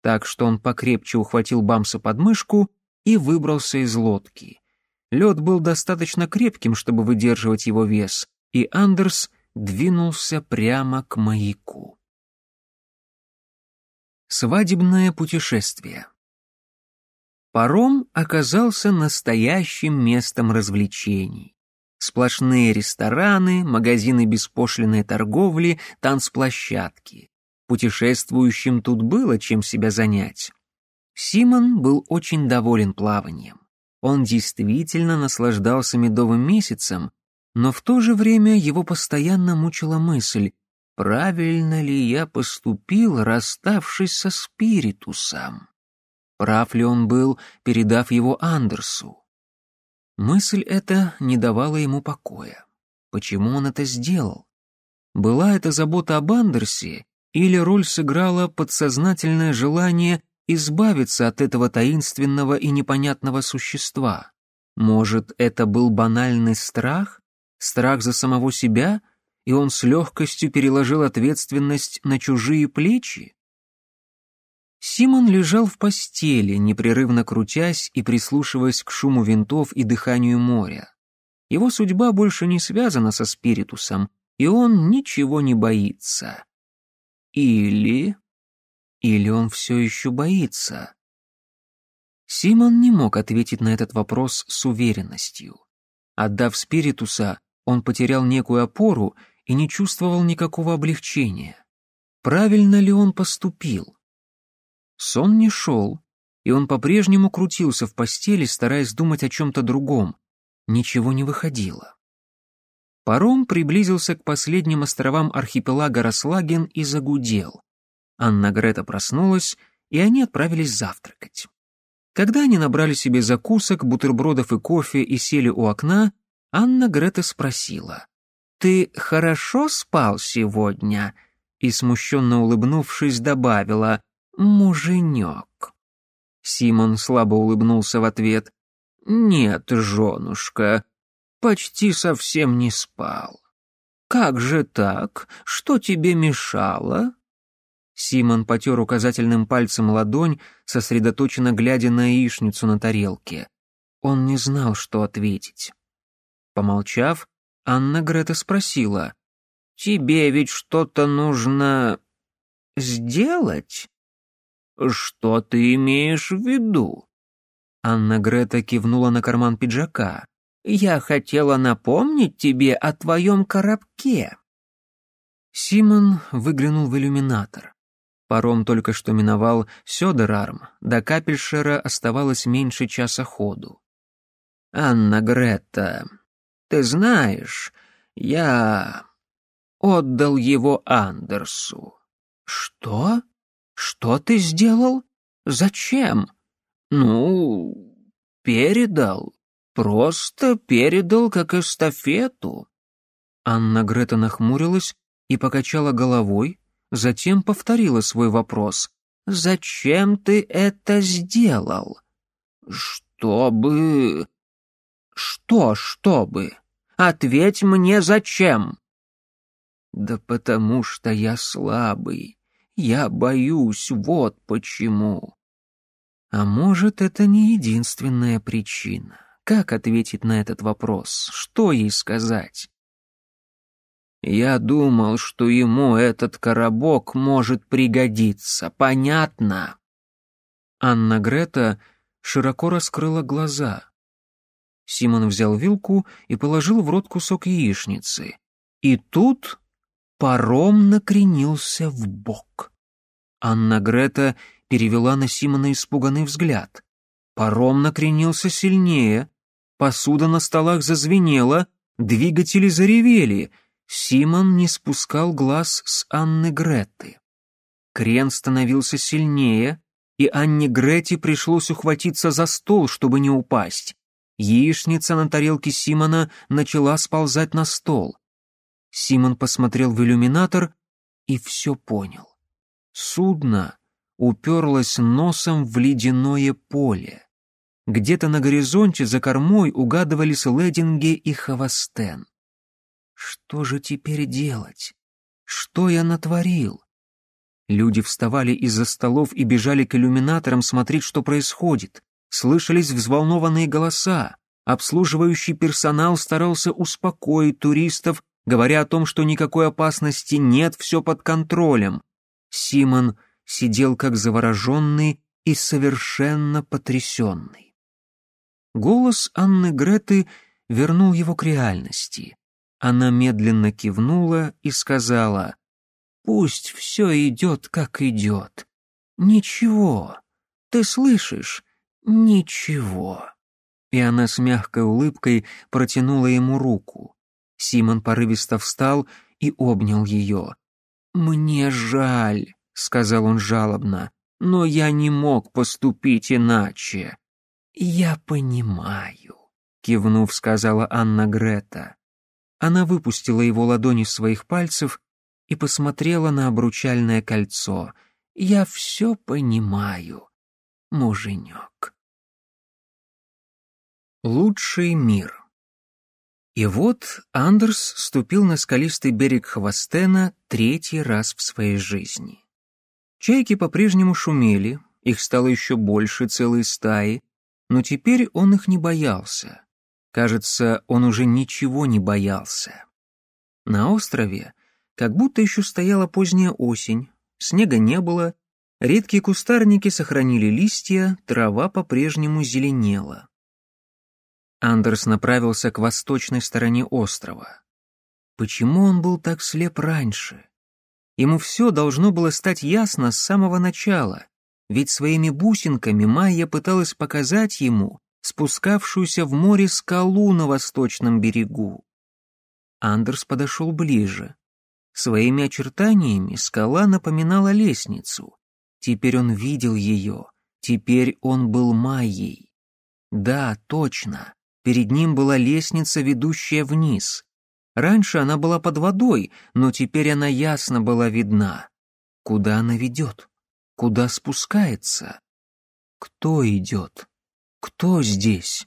так что он покрепче ухватил Бамса под мышку и выбрался из лодки. Лед был достаточно крепким, чтобы выдерживать его вес, и Андерс двинулся прямо к маяку. Свадебное путешествие Паром оказался настоящим местом развлечений. Сплошные рестораны, магазины беспошлиной торговли, танцплощадки. Путешествующим тут было чем себя занять. Симон был очень доволен плаванием. Он действительно наслаждался медовым месяцем, но в то же время его постоянно мучила мысль, правильно ли я поступил, расставшись со спиритусом? Прав ли он был, передав его Андерсу? Мысль эта не давала ему покоя. Почему он это сделал? Была это забота об Андерсе или роль сыграла подсознательное желание избавиться от этого таинственного и непонятного существа. Может, это был банальный страх? Страх за самого себя? И он с легкостью переложил ответственность на чужие плечи? Симон лежал в постели, непрерывно крутясь и прислушиваясь к шуму винтов и дыханию моря. Его судьба больше не связана со спиритусом, и он ничего не боится. Или или он все еще боится? Симон не мог ответить на этот вопрос с уверенностью. Отдав спиритуса, он потерял некую опору и не чувствовал никакого облегчения. Правильно ли он поступил? Сон не шел, и он по-прежнему крутился в постели, стараясь думать о чем-то другом. Ничего не выходило. Паром приблизился к последним островам архипелага Рослаген и загудел. Анна Грета проснулась, и они отправились завтракать. Когда они набрали себе закусок, бутербродов и кофе и сели у окна, Анна Грета спросила, «Ты хорошо спал сегодня?» и, смущенно улыбнувшись, добавила, «Муженек». Симон слабо улыбнулся в ответ, «Нет, женушка, почти совсем не спал». «Как же так? Что тебе мешало?» Симон потер указательным пальцем ладонь, сосредоточенно глядя на яичницу на тарелке. Он не знал, что ответить. Помолчав, Анна Грета спросила. «Тебе ведь что-то нужно... сделать?» «Что ты имеешь в виду?» Анна Грета кивнула на карман пиджака. «Я хотела напомнить тебе о твоем коробке». Симон выглянул в иллюминатор. Паром только что миновал Сёдерарм, до Капельшера оставалось меньше часа ходу. «Анна Гретта, ты знаешь, я отдал его Андерсу». «Что? Что ты сделал? Зачем?» «Ну, передал. Просто передал как эстафету». Анна Грета нахмурилась и покачала головой, затем повторила свой вопрос. «Зачем ты это сделал?» «Чтобы...» «Что, чтобы? Ответь мне, зачем?» «Да потому что я слабый. Я боюсь, вот почему». А может, это не единственная причина. Как ответить на этот вопрос? Что ей сказать? Я думал, что ему этот коробок может пригодиться. Понятно?» Анна Грета широко раскрыла глаза. Симон взял вилку и положил в рот кусок яичницы. И тут паром накренился в бок. Анна Грета перевела на Симона испуганный взгляд. Паром накренился сильнее, посуда на столах зазвенела, двигатели заревели — Симон не спускал глаз с Анны Гретты. Крен становился сильнее, и Анне Гретте пришлось ухватиться за стол, чтобы не упасть. Яичница на тарелке Симона начала сползать на стол. Симон посмотрел в иллюминатор и все понял. Судно уперлось носом в ледяное поле. Где-то на горизонте за кормой угадывались лединги и хавастен. Что же теперь делать? Что я натворил? Люди вставали из-за столов и бежали к иллюминаторам смотреть, что происходит. Слышались взволнованные голоса. Обслуживающий персонал старался успокоить туристов, говоря о том, что никакой опасности нет, все под контролем. Симон сидел как завороженный и совершенно потрясенный. Голос Анны Греты вернул его к реальности. Она медленно кивнула и сказала, «Пусть все идет, как идет. Ничего. Ты слышишь? Ничего». И она с мягкой улыбкой протянула ему руку. Симон порывисто встал и обнял ее. «Мне жаль», — сказал он жалобно, «но я не мог поступить иначе». «Я понимаю», — кивнув, сказала Анна Грета. Она выпустила его ладони из своих пальцев и посмотрела на обручальное кольцо. «Я все понимаю, муженек». Лучший мир. И вот Андерс ступил на скалистый берег Хвостена третий раз в своей жизни. Чайки по-прежнему шумели, их стало еще больше целой стаи, но теперь он их не боялся — Кажется, он уже ничего не боялся. На острове как будто еще стояла поздняя осень, снега не было, редкие кустарники сохранили листья, трава по-прежнему зеленела. Андерс направился к восточной стороне острова. Почему он был так слеп раньше? Ему все должно было стать ясно с самого начала, ведь своими бусинками Майя пыталась показать ему, спускавшуюся в море скалу на восточном берегу. Андерс подошел ближе. Своими очертаниями скала напоминала лестницу. Теперь он видел ее, теперь он был Майей. Да, точно, перед ним была лестница, ведущая вниз. Раньше она была под водой, но теперь она ясно была видна. Куда она ведет? Куда спускается? Кто идет? «Кто здесь?»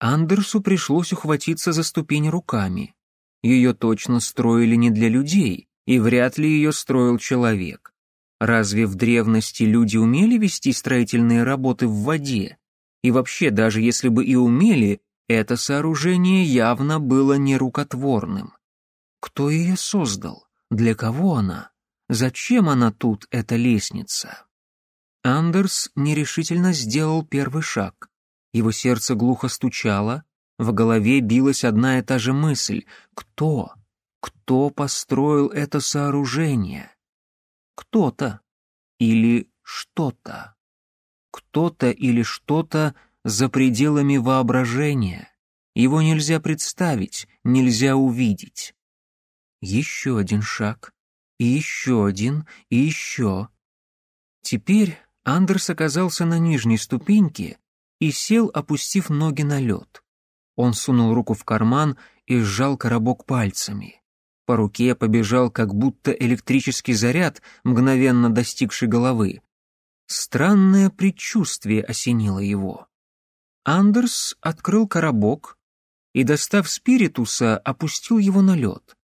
Андерсу пришлось ухватиться за ступень руками. Ее точно строили не для людей, и вряд ли ее строил человек. Разве в древности люди умели вести строительные работы в воде? И вообще, даже если бы и умели, это сооружение явно было нерукотворным. Кто ее создал? Для кого она? Зачем она тут, эта лестница? Андерс нерешительно сделал первый шаг. Его сердце глухо стучало, в голове билась одна и та же мысль — кто? Кто построил это сооружение? Кто-то или что-то. Кто-то или что-то за пределами воображения. Его нельзя представить, нельзя увидеть. Еще один шаг, и еще один, и еще. Теперь Андерс оказался на нижней ступеньке и сел, опустив ноги на лед. Он сунул руку в карман и сжал коробок пальцами. По руке побежал как будто электрический заряд, мгновенно достигший головы. Странное предчувствие осенило его. Андерс открыл коробок и, достав спиритуса, опустил его на лед.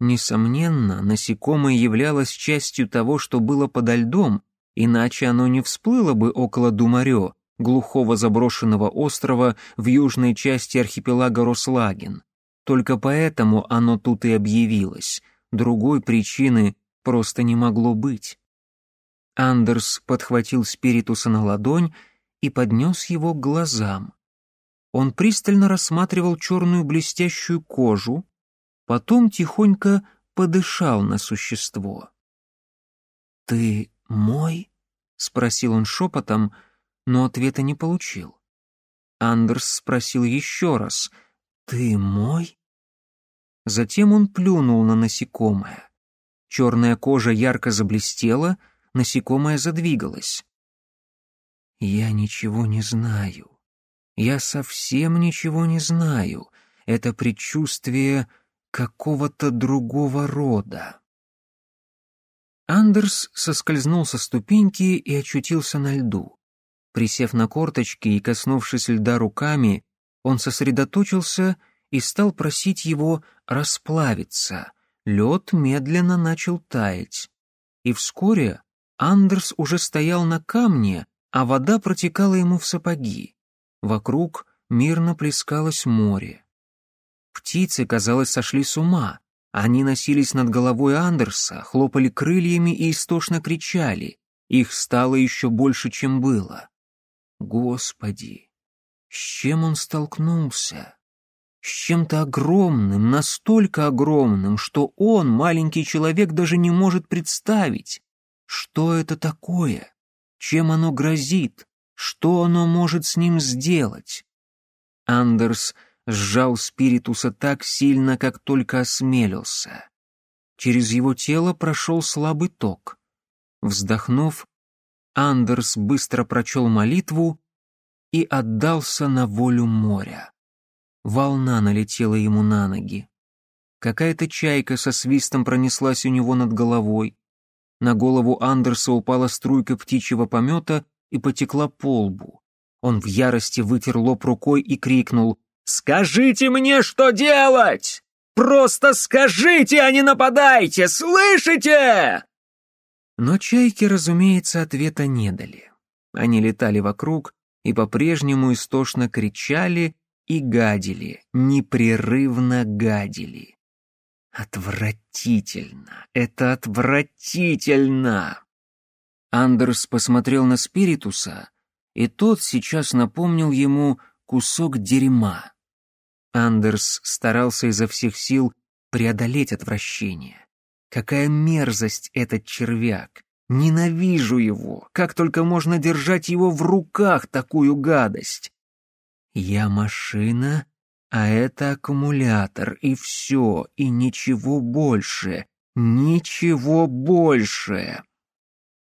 Несомненно, насекомое являлось частью того, что было подо льдом, иначе оно не всплыло бы около Думарео, глухого заброшенного острова в южной части архипелага Рослаген. Только поэтому оно тут и объявилось. Другой причины просто не могло быть. Андерс подхватил спиритуса на ладонь и поднес его к глазам. Он пристально рассматривал черную блестящую кожу, потом тихонько подышал на существо. «Ты мой?» Спросил он шепотом, но ответа не получил. Андерс спросил еще раз «Ты мой?». Затем он плюнул на насекомое. Черная кожа ярко заблестела, насекомое задвигалось. «Я ничего не знаю. Я совсем ничего не знаю. Это предчувствие какого-то другого рода». Андерс соскользнул со ступеньки и очутился на льду. Присев на корточки и коснувшись льда руками, он сосредоточился и стал просить его расплавиться. Лед медленно начал таять. И вскоре Андерс уже стоял на камне, а вода протекала ему в сапоги. Вокруг мирно плескалось море. Птицы, казалось, сошли с ума. Они носились над головой Андерса, хлопали крыльями и истошно кричали. Их стало еще больше, чем было. Господи, с чем он столкнулся? С чем-то огромным, настолько огромным, что он, маленький человек, даже не может представить, что это такое, чем оно грозит, что оно может с ним сделать. Андерс сжал спиритуса так сильно, как только осмелился. Через его тело прошел слабый ток. Вздохнув, Андерс быстро прочел молитву и отдался на волю моря. Волна налетела ему на ноги. Какая-то чайка со свистом пронеслась у него над головой. На голову Андерса упала струйка птичьего помета и потекла по лбу. Он в ярости вытер лоб рукой и крикнул «Скажите мне, что делать! Просто скажите, а не нападайте! Слышите?» Но чайки, разумеется, ответа не дали. Они летали вокруг и по-прежнему истошно кричали и гадили, непрерывно гадили. «Отвратительно! Это отвратительно!» Андерс посмотрел на Спиритуса, и тот сейчас напомнил ему кусок дерьма. Андерс старался изо всех сил преодолеть отвращение. Какая мерзость этот червяк! Ненавижу его! Как только можно держать его в руках, такую гадость! Я машина, а это аккумулятор, и все, и ничего больше, ничего больше!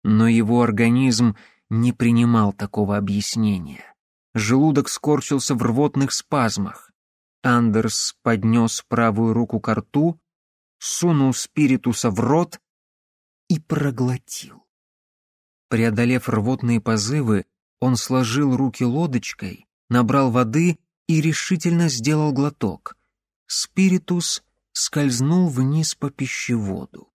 Но его организм не принимал такого объяснения. Желудок скорчился в рвотных спазмах. Андерс поднес правую руку к рту, сунул спиритуса в рот и проглотил. Преодолев рвотные позывы, он сложил руки лодочкой, набрал воды и решительно сделал глоток. Спиритус скользнул вниз по пищеводу.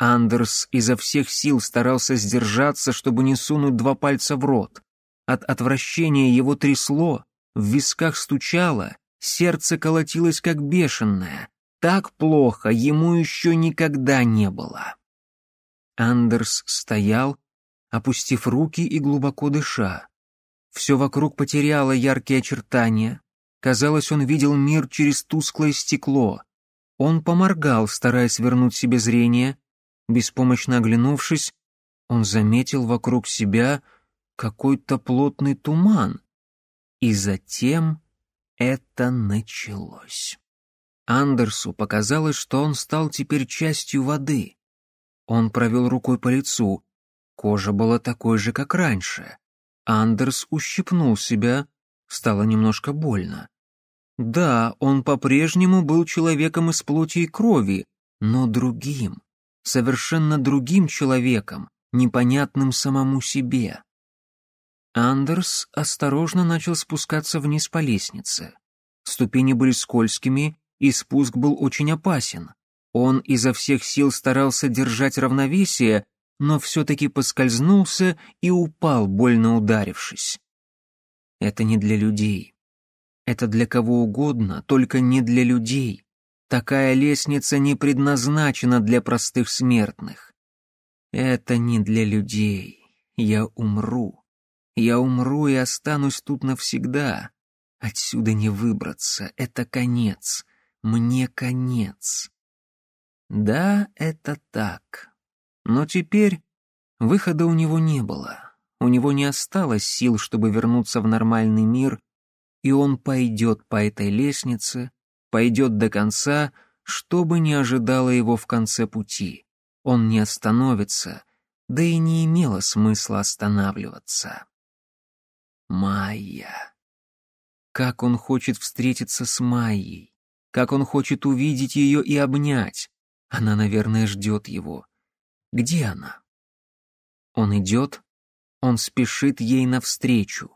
Андерс изо всех сил старался сдержаться, чтобы не сунуть два пальца в рот. От отвращения его трясло, в висках стучало, Сердце колотилось как бешеное. Так плохо ему еще никогда не было. Андерс стоял, опустив руки и глубоко дыша. Все вокруг потеряло яркие очертания. Казалось, он видел мир через тусклое стекло. Он поморгал, стараясь вернуть себе зрение. Беспомощно оглянувшись, он заметил вокруг себя какой-то плотный туман. И затем это началось. Андерсу показалось, что он стал теперь частью воды. Он провел рукой по лицу. Кожа была такой же, как раньше. Андерс ущипнул себя, стало немножко больно. Да, он по-прежнему был человеком из плоти и крови, но другим, совершенно другим человеком, непонятным самому себе. Андерс осторожно начал спускаться вниз по лестнице. Ступени были скользкими, и спуск был очень опасен. Он изо всех сил старался держать равновесие, но все-таки поскользнулся и упал, больно ударившись. Это не для людей. Это для кого угодно, только не для людей. Такая лестница не предназначена для простых смертных. Это не для людей. Я умру. Я умру и останусь тут навсегда. Отсюда не выбраться, это конец, мне конец. Да, это так. Но теперь выхода у него не было. У него не осталось сил, чтобы вернуться в нормальный мир, и он пойдет по этой лестнице, пойдет до конца, что бы ни ожидало его в конце пути. Он не остановится, да и не имело смысла останавливаться. Майя. Как он хочет встретиться с Майей. Как он хочет увидеть ее и обнять. Она, наверное, ждет его. Где она? Он идет, он спешит ей навстречу.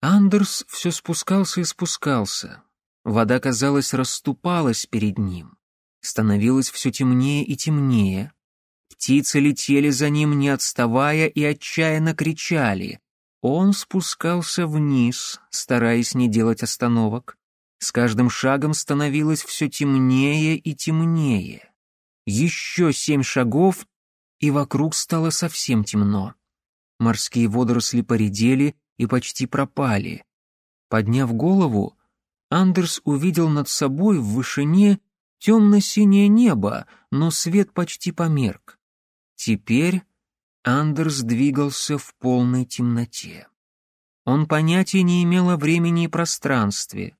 Андерс все спускался и спускался. Вода, казалось, расступалась перед ним. Становилось все темнее и темнее. Птицы летели за ним, не отставая, и отчаянно кричали. Он спускался вниз, стараясь не делать остановок. С каждым шагом становилось все темнее и темнее. Еще семь шагов, и вокруг стало совсем темно. Морские водоросли поредели и почти пропали. Подняв голову, Андерс увидел над собой в вышине темно-синее небо, но свет почти померк. Теперь Андерс двигался в полной темноте. Он понятия не имел о времени и пространстве.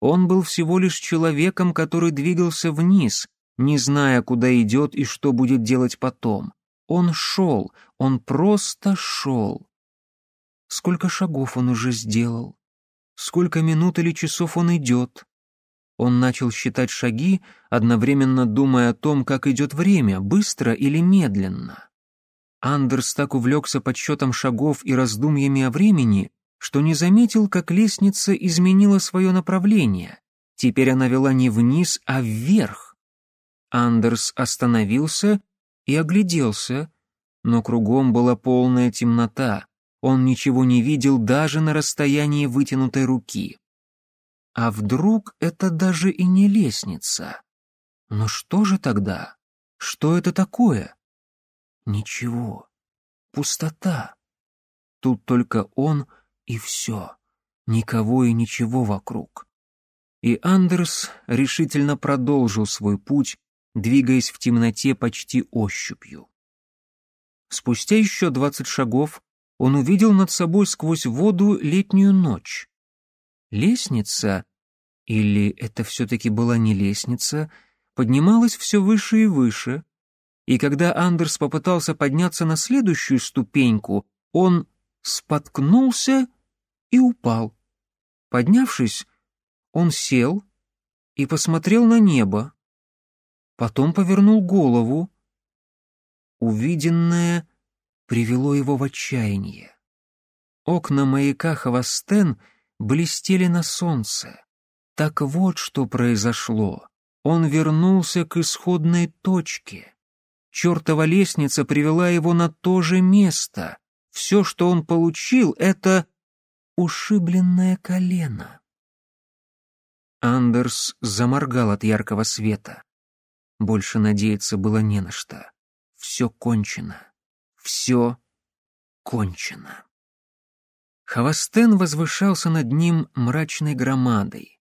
Он был всего лишь человеком, который двигался вниз, не зная, куда идет и что будет делать потом. Он шел, он просто шел. Сколько шагов он уже сделал? Сколько минут или часов он идет? Он начал считать шаги, одновременно думая о том, как идет время, быстро или медленно. Андерс так увлекся подсчетом шагов и раздумьями о времени, что не заметил, как лестница изменила свое направление. Теперь она вела не вниз, а вверх. Андерс остановился и огляделся, но кругом была полная темнота. Он ничего не видел даже на расстоянии вытянутой руки. А вдруг это даже и не лестница? Но что же тогда? Что это такое? Ничего. Пустота. Тут только он и все. Никого и ничего вокруг. И Андерс решительно продолжил свой путь, двигаясь в темноте почти ощупью. Спустя еще двадцать шагов он увидел над собой сквозь воду летнюю ночь. Лестница, или это все-таки была не лестница, поднималась все выше и выше, и когда Андерс попытался подняться на следующую ступеньку, он споткнулся и упал. Поднявшись, он сел и посмотрел на небо. Потом повернул голову. Увиденное привело его в отчаяние. Окна маяка Хавастен блестели на солнце. Так вот что произошло. Он вернулся к исходной точке. Чертова лестница привела его на то же место. Все, что он получил, это ушибленное колено. Андерс заморгал от яркого света. Больше надеяться было не на что. Все кончено. Все кончено. Хавастен возвышался над ним мрачной громадой.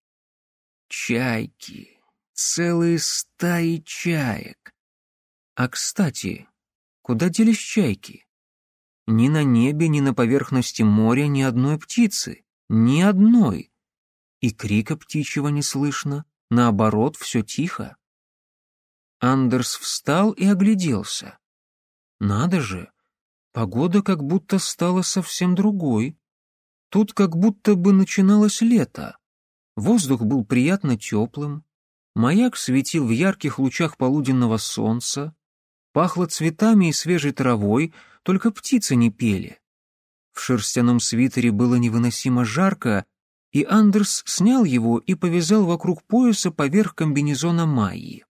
Чайки, целые стаи чаек, а кстати, куда делись чайки? Ни на небе, ни на поверхности моря ни одной птицы, ни одной. И крика птичьего не слышно, наоборот, все тихо. Андерс встал и огляделся. Надо же, погода как будто стала совсем другой. Тут как будто бы начиналось лето. Воздух был приятно теплым, маяк светил в ярких лучах полуденного солнца, пахло цветами и свежей травой, только птицы не пели. В шерстяном свитере было невыносимо жарко, и Андерс снял его и повязал вокруг пояса поверх комбинезона Майи.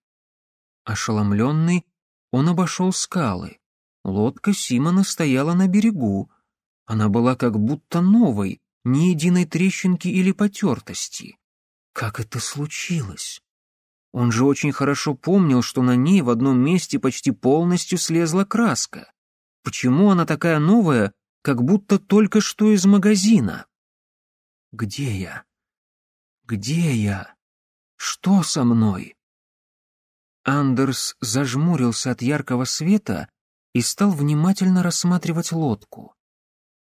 Ошеломленный, он обошел скалы. Лодка Симона стояла на берегу. Она была как будто новой, ни единой трещинки или потертости. Как это случилось? Он же очень хорошо помнил, что на ней в одном месте почти полностью слезла краска. Почему она такая новая, как будто только что из магазина? Где я? Где я? Что со мной? Андерс зажмурился от яркого света и стал внимательно рассматривать лодку.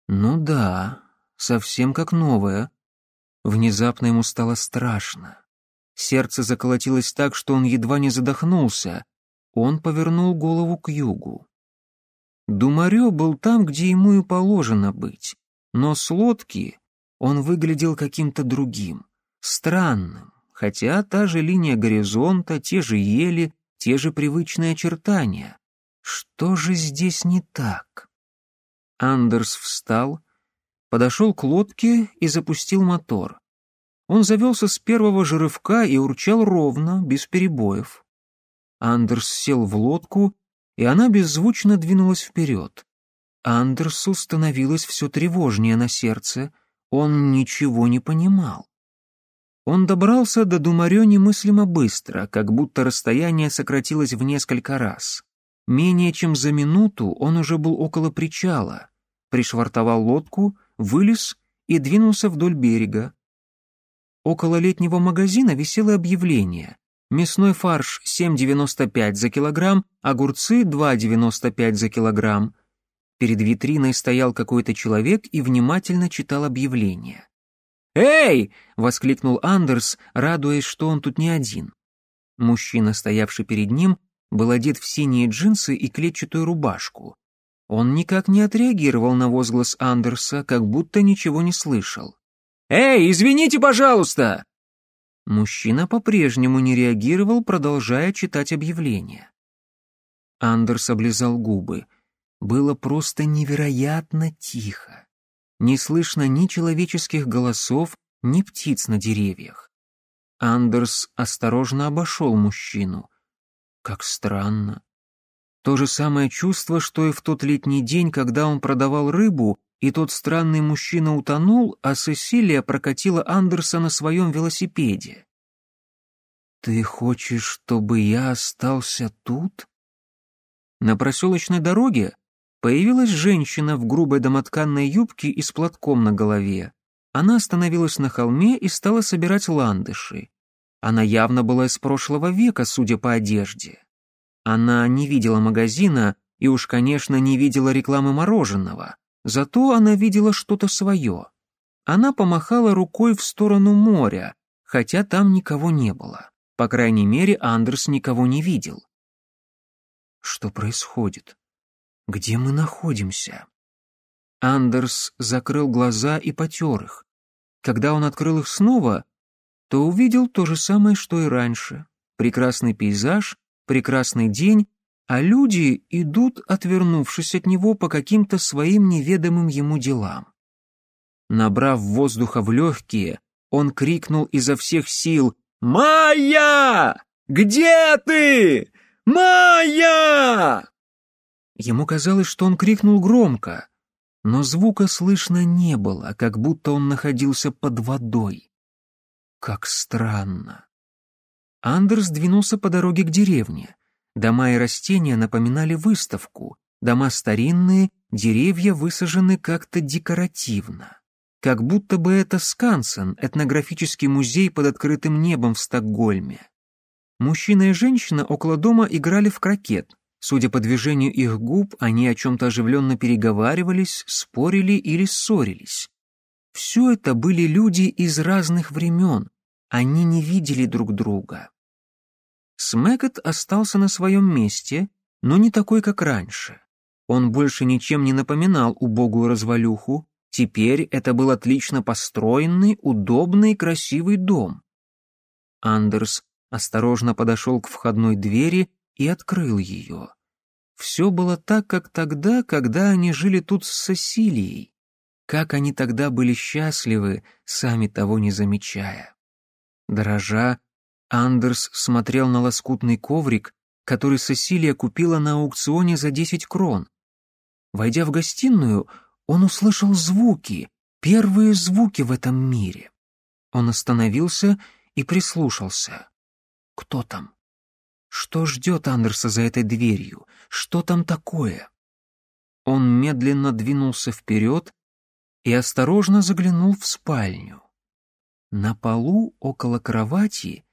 Ну да, совсем как новая. Внезапно ему стало страшно. Сердце заколотилось так, что он едва не задохнулся. Он повернул голову к югу. Думарё был там, где ему и положено быть, но с лодки он выглядел каким-то другим, странным, хотя та же линия горизонта, те же ели, те же привычные очертания. Что же здесь не так? Андерс встал, подошел к лодке и запустил мотор. Он завелся с первого жеревка и урчал ровно, без перебоев. Андерс сел в лодку, и она беззвучно двинулась вперед. Андерсу становилось все тревожнее на сердце, он ничего не понимал. Он добрался до Думарё немыслимо быстро, как будто расстояние сократилось в несколько раз. Менее чем за минуту он уже был около причала, пришвартовал лодку, вылез и двинулся вдоль берега, Около летнего магазина висело объявление. Мясной фарш 7,95 за килограмм, огурцы 2,95 за килограмм. Перед витриной стоял какой-то человек и внимательно читал объявление. «Эй!» — воскликнул Андерс, радуясь, что он тут не один. Мужчина, стоявший перед ним, был одет в синие джинсы и клетчатую рубашку. Он никак не отреагировал на возглас Андерса, как будто ничего не слышал. «Эй, извините, пожалуйста!» Мужчина по-прежнему не реагировал, продолжая читать объявление. Андерс облизал губы. Было просто невероятно тихо. Не слышно ни человеческих голосов, ни птиц на деревьях. Андерс осторожно обошел мужчину. Как странно. То же самое чувство, что и в тот летний день, когда он продавал рыбу, и тот странный мужчина утонул, а Сесилия прокатила Андерса на своем велосипеде. «Ты хочешь, чтобы я остался тут?» На проселочной дороге появилась женщина в грубой домотканной юбке и с платком на голове. Она остановилась на холме и стала собирать ландыши. Она явно была из прошлого века, судя по одежде. Она не видела магазина и уж, конечно, не видела рекламы мороженого — Зато она видела что-то свое. Она помахала рукой в сторону моря, хотя там никого не было. По крайней мере, Андерс никого не видел. Что происходит? Где мы находимся? Андерс закрыл глаза и потер их. Когда он открыл их снова, то увидел то же самое, что и раньше. Прекрасный пейзаж, прекрасный день а люди идут, отвернувшись от него по каким-то своим неведомым ему делам. Набрав воздуха в легкие, он крикнул изо всех сил «Майя! Где ты? Майя!» Ему казалось, что он крикнул громко, но звука слышно не было, как будто он находился под водой. Как странно. Андерс двинулся по дороге к деревне. Дома и растения напоминали выставку, дома старинные, деревья высажены как-то декоративно. Как будто бы это Скансен, этнографический музей под открытым небом в Стокгольме. Мужчина и женщина около дома играли в крокет. Судя по движению их губ, они о чем-то оживленно переговаривались, спорили или ссорились. Все это были люди из разных времен. Они не видели друг друга. Смэгот остался на своем месте, но не такой, как раньше. Он больше ничем не напоминал убогую развалюху, теперь это был отлично построенный, удобный, красивый дом. Андерс осторожно подошел к входной двери и открыл ее. Все было так, как тогда, когда они жили тут с Сесилией. Как они тогда были счастливы, сами того не замечая. Дрожа, Андерс смотрел на лоскутный коврик, который Сесилия купила на аукционе за 10 крон. Войдя в гостиную, он услышал звуки, первые звуки в этом мире. Он остановился и прислушался. Кто там? Что ждет Андерса за этой дверью? Что там такое? Он медленно двинулся вперед и осторожно заглянул в спальню. На полу около кровати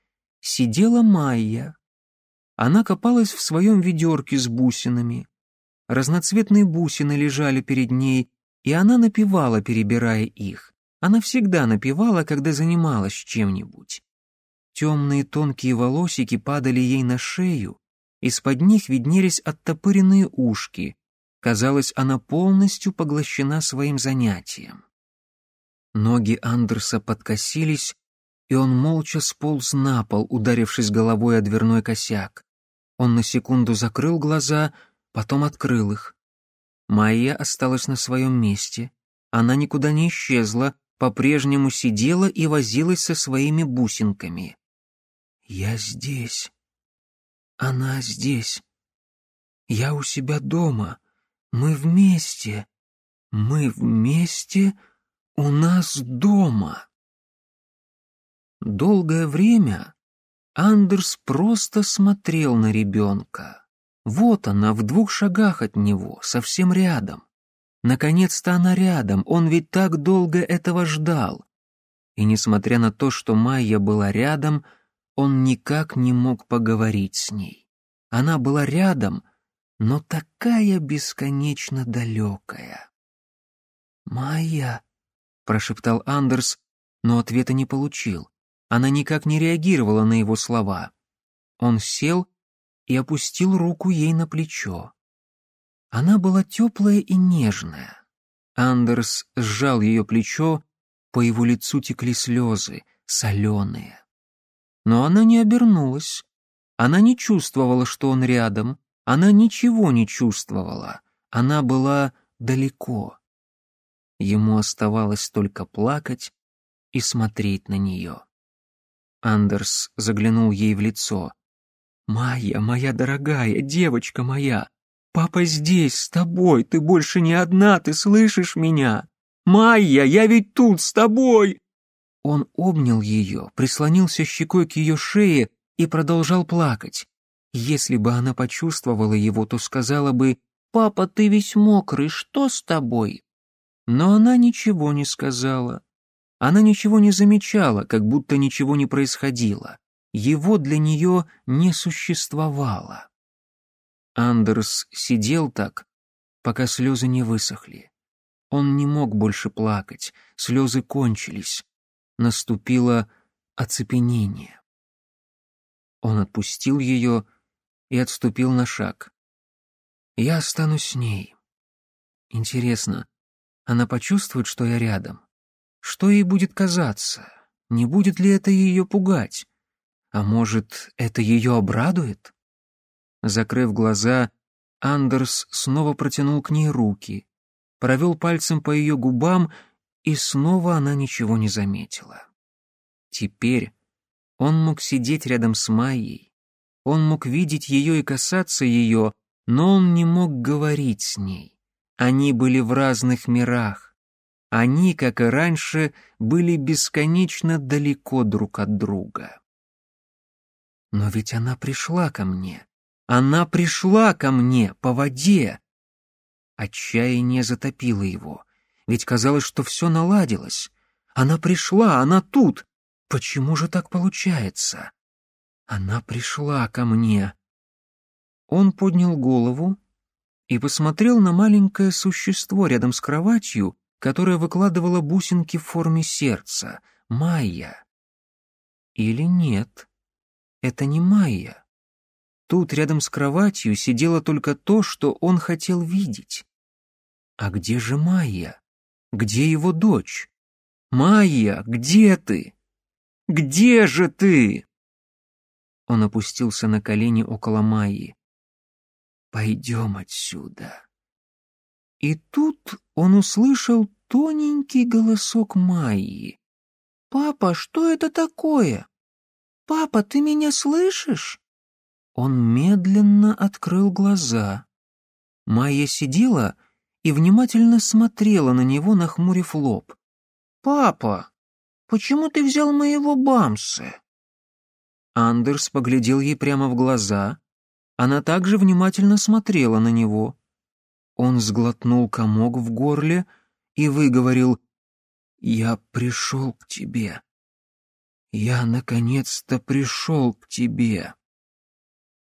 сидела Майя. Она копалась в своем ведерке с бусинами. Разноцветные бусины лежали перед ней, и она напевала, перебирая их. Она всегда напевала, когда занималась чем-нибудь. Темные тонкие волосики падали ей на шею, из-под них виднелись оттопыренные ушки. Казалось, она полностью поглощена своим занятием. Ноги Андерса подкосились, и он молча сполз на пол, ударившись головой о дверной косяк. Он на секунду закрыл глаза, потом открыл их. Майя осталась на своем месте. Она никуда не исчезла, по-прежнему сидела и возилась со своими бусинками. «Я здесь. Она здесь. Я у себя дома. Мы вместе. Мы вместе у нас дома». Долгое время Андерс просто смотрел на ребенка. Вот она в двух шагах от него, совсем рядом. Наконец-то она рядом, он ведь так долго этого ждал. И несмотря на то, что Майя была рядом, он никак не мог поговорить с ней. Она была рядом, но такая бесконечно далекая. «Майя», — прошептал Андерс, но ответа не получил. Она никак не реагировала на его слова. Он сел и опустил руку ей на плечо. Она была теплая и нежная. Андерс сжал ее плечо, по его лицу текли слезы, соленые. Но она не обернулась. Она не чувствовала, что он рядом. Она ничего не чувствовала. Она была далеко. Ему оставалось только плакать и смотреть на нее. Андерс заглянул ей в лицо. «Майя, моя дорогая, девочка моя! Папа здесь, с тобой, ты больше не одна, ты слышишь меня? Майя, я ведь тут, с тобой!» Он обнял ее, прислонился щекой к ее шее и продолжал плакать. Если бы она почувствовала его, то сказала бы «Папа, ты весь мокрый, что с тобой?» Но она ничего не сказала. Она ничего не замечала, как будто ничего не происходило. Его для нее не существовало. Андерс сидел так, пока слезы не высохли. Он не мог больше плакать, слезы кончились. Наступило оцепенение. Он отпустил ее и отступил на шаг. «Я останусь с ней. Интересно, она почувствует, что я рядом?» Что ей будет казаться? Не будет ли это ее пугать? А может, это ее обрадует? Закрыв глаза, Андерс снова протянул к ней руки, провел пальцем по ее губам, и снова она ничего не заметила. Теперь он мог сидеть рядом с Майей, он мог видеть ее и касаться ее, но он не мог говорить с ней. Они были в разных мирах, они, как и раньше, были бесконечно далеко друг от друга. Но ведь она пришла ко мне. Она пришла ко мне по воде. Отчаяние затопило его. Ведь казалось, что все наладилось. Она пришла, она тут. Почему же так получается? Она пришла ко мне. Он поднял голову и посмотрел на маленькое существо рядом с кроватью, которая выкладывала бусинки в форме сердца, Майя. Или нет, это не Майя. Тут рядом с кроватью сидело только то, что он хотел видеть. А где же Майя? Где его дочь? Майя, где ты? Где же ты? Он опустился на колени около Майи. «Пойдем отсюда». И тут он услышал тоненький голосок Майи. «Папа, что это такое? Папа, ты меня слышишь?» Он медленно открыл глаза. Майя сидела и внимательно смотрела на него, нахмурив лоб. «Папа, почему ты взял моего бамса?» Андерс поглядел ей прямо в глаза. Она также внимательно смотрела на него. Он сглотнул комок в горле и выговорил «Я пришел к тебе. Я наконец-то пришел к тебе».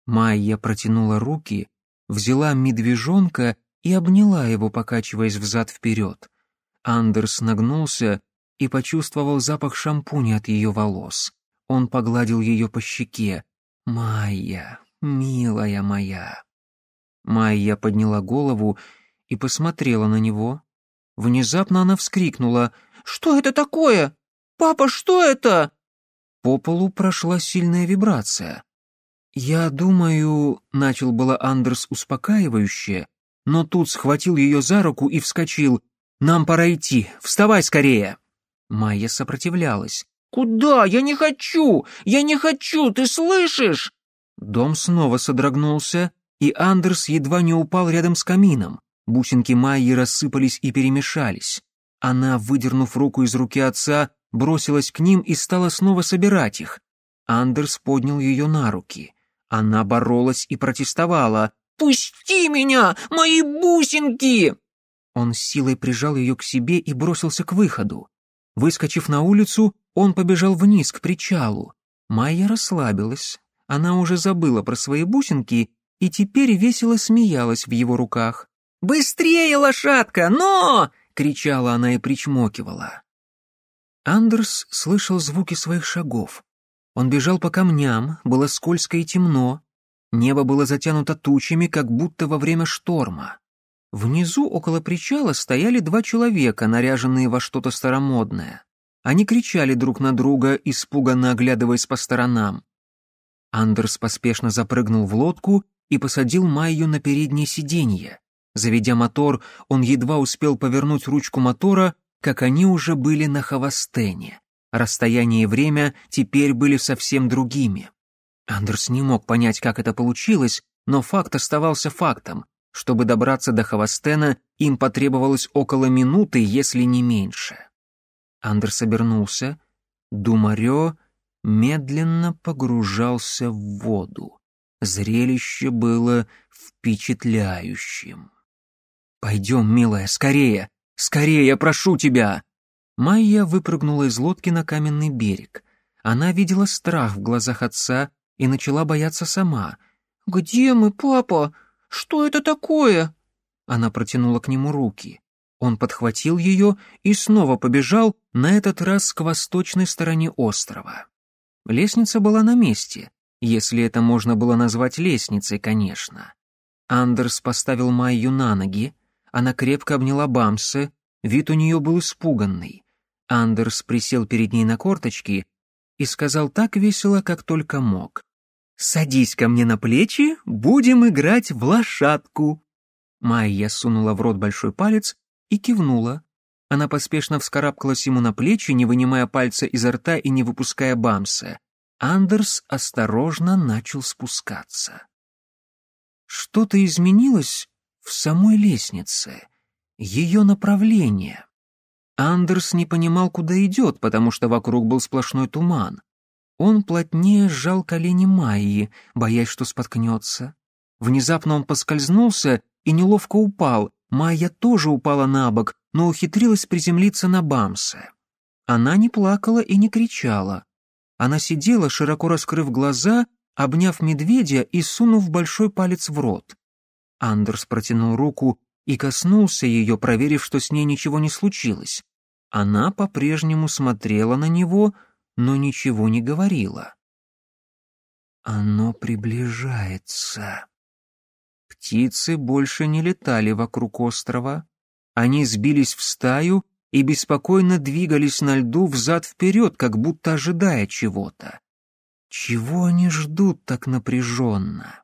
Майя протянула руки, взяла медвежонка и обняла его, покачиваясь взад-вперед. Андерс нагнулся и почувствовал запах шампуня от ее волос. Он погладил ее по щеке. «Майя, милая моя!» Майя подняла голову и посмотрела на него. Внезапно она вскрикнула. «Что это такое? Папа, что это?» По полу прошла сильная вибрация. «Я думаю...» — начал было Андерс успокаивающе, но тут схватил ее за руку и вскочил. «Нам пора идти! Вставай скорее!» Майя сопротивлялась. «Куда? Я не хочу! Я не хочу! Ты слышишь?» Дом снова содрогнулся, и Андерс едва не упал рядом с камином. Бусинки Майи рассыпались и перемешались. Она, выдернув руку из руки отца, бросилась к ним и стала снова собирать их. Андерс поднял ее на руки. Она боролась и протестовала. «Пусти меня! Мои бусинки!» Он силой прижал ее к себе и бросился к выходу. Выскочив на улицу, он побежал вниз к причалу. Майя расслабилась. Она уже забыла про свои бусинки и теперь весело смеялась в его руках. «Быстрее, лошадка, но!» — кричала она и причмокивала. Андерс слышал звуки своих шагов. Он бежал по камням, было скользко и темно. Небо было затянуто тучами, как будто во время шторма. Внизу, около причала, стояли два человека, наряженные во что-то старомодное. Они кричали друг на друга, испуганно оглядываясь по сторонам. Андерс поспешно запрыгнул в лодку и посадил Майю на переднее сиденье. Заведя мотор, он едва успел повернуть ручку мотора, как они уже были на Хавастене. Расстояние и время теперь были совсем другими. Андерс не мог понять, как это получилось, но факт оставался фактом. Чтобы добраться до Хавастена, им потребовалось около минуты, если не меньше. Андерс обернулся. Думарё медленно погружался в воду. Зрелище было впечатляющим. «Пойдем, милая, скорее! Скорее, я прошу тебя!» Майя выпрыгнула из лодки на каменный берег. Она видела страх в глазах отца и начала бояться сама. «Где мы, папа? Что это такое?» Она протянула к нему руки. Он подхватил ее и снова побежал, на этот раз к восточной стороне острова. Лестница была на месте, если это можно было назвать лестницей, конечно. Андерс поставил Майю на ноги, она крепко обняла Бамсы, вид у нее был испуганный. Андерс присел перед ней на корточки и сказал так весело, как только мог. «Садись ко мне на плечи, будем играть в лошадку!» Майя сунула в рот большой палец и кивнула. Она поспешно вскарабкалась ему на плечи, не вынимая пальца изо рта и не выпуская Бамса. Андерс осторожно начал спускаться. Что-то изменилось в самой лестнице, ее направление. Андерс не понимал, куда идет, потому что вокруг был сплошной туман. Он плотнее сжал колени Майи, боясь, что споткнется. Внезапно он поскользнулся и неловко упал. Майя тоже упала на бок, но ухитрилась приземлиться на Бамса. Она не плакала и не кричала. Она сидела, широко раскрыв глаза, обняв медведя и сунув большой палец в рот. Андерс протянул руку и коснулся ее, проверив, что с ней ничего не случилось. Она по-прежнему смотрела на него, но ничего не говорила. Оно приближается. Птицы больше не летали вокруг острова. Они сбились в стаю и беспокойно двигались на льду взад-вперед, как будто ожидая чего-то. Чего они ждут так напряженно?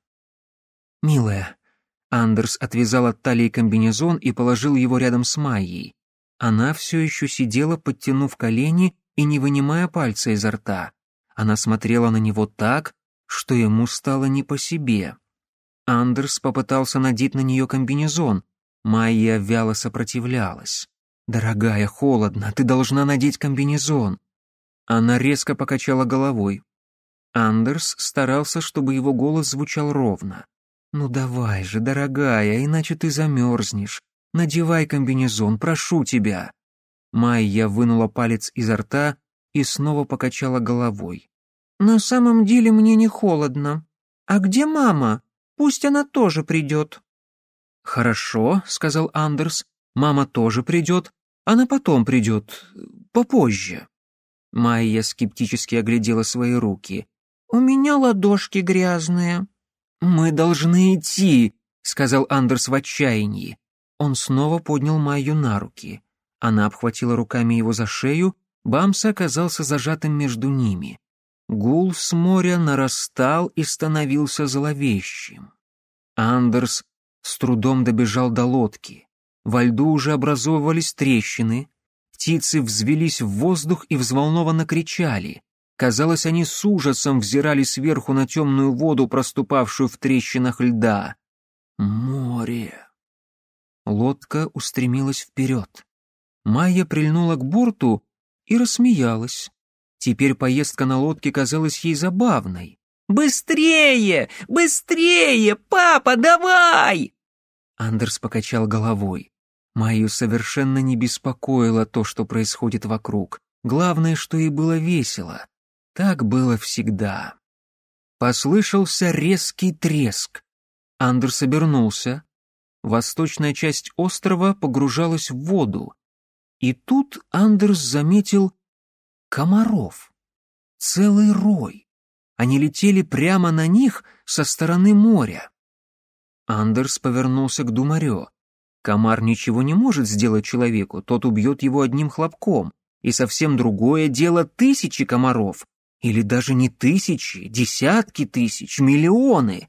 «Милая», — Андерс отвязал от талии комбинезон и положил его рядом с Майей. Она все еще сидела, подтянув колени и не вынимая пальца изо рта. Она смотрела на него так, что ему стало не по себе. Андерс попытался надеть на нее комбинезон. Майя вяло сопротивлялась. «Дорогая, холодно, ты должна надеть комбинезон». Она резко покачала головой. Андерс старался, чтобы его голос звучал ровно. «Ну давай же, дорогая, иначе ты замерзнешь. Надевай комбинезон, прошу тебя». Майя вынула палец изо рта и снова покачала головой. «На самом деле мне не холодно. А где мама? Пусть она тоже придет». «Хорошо», — сказал Андерс, — «мама тоже придет, она потом придет, попозже». Майя скептически оглядела свои руки. «У меня ладошки грязные». «Мы должны идти», — сказал Андерс в отчаянии. Он снова поднял Майю на руки. Она обхватила руками его за шею, Бамса оказался зажатым между ними. Гул с моря нарастал и становился зловещим. Андерс с трудом добежал до лодки. Во льду уже образовывались трещины, птицы взвелись в воздух и взволнованно кричали. Казалось, они с ужасом взирали сверху на темную воду, проступавшую в трещинах льда. Море! Лодка устремилась вперед. Майя прильнула к борту и рассмеялась. Теперь поездка на лодке казалась ей забавной. «Быстрее! Быстрее! Папа, давай!» Андерс покачал головой. Майю совершенно не беспокоило то, что происходит вокруг. Главное, что ей было весело. Так было всегда. Послышался резкий треск. Андерс обернулся. Восточная часть острова погружалась в воду. И тут Андерс заметил комаров. Целый рой. Они летели прямо на них со стороны моря. Андерс повернулся к Думарё. Комар ничего не может сделать человеку, тот убьет его одним хлопком. И совсем другое дело тысячи комаров. Или даже не тысячи, десятки тысяч, миллионы.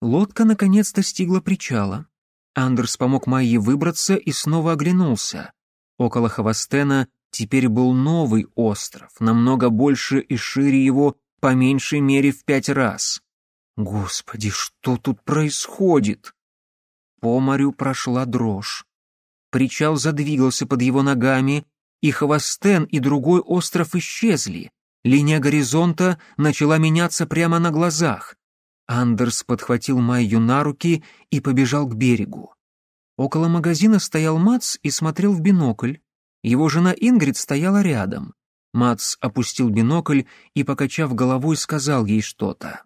Лодка наконец достигла причала. Андерс помог Майе выбраться и снова оглянулся. Около Хавастена теперь был новый остров, намного больше и шире его, по меньшей мере в пять раз. «Господи, что тут происходит?» По морю прошла дрожь. Причал задвигался под его ногами, и Хвостен и другой остров исчезли. Линия горизонта начала меняться прямо на глазах. Андерс подхватил Майю на руки и побежал к берегу. Около магазина стоял Мац и смотрел в бинокль. Его жена Ингрид стояла рядом. Мац опустил бинокль и, покачав головой, сказал ей что-то.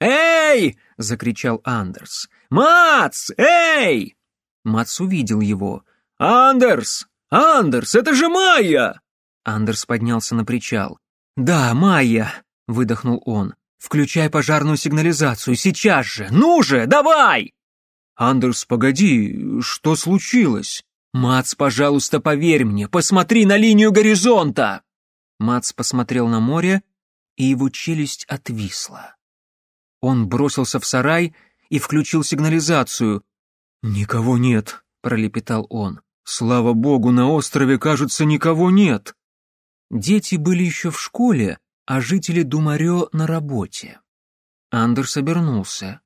«Эй!» — закричал Андерс. «Мац! Эй!» Мац увидел его. «Андерс! Андерс, это же Майя!» Андерс поднялся на причал. «Да, Майя!» — выдохнул он. «Включай пожарную сигнализацию, сейчас же! Ну же, давай!» «Андерс, погоди, что случилось?» «Мац, пожалуйста, поверь мне, посмотри на линию горизонта!» Мац посмотрел на море, и его челюсть отвисла. Он бросился в сарай и включил сигнализацию. «Никого нет», — пролепетал он. «Слава богу, на острове, кажется, никого нет». Дети были еще в школе, а жители Думарё на работе. Андерс обернулся.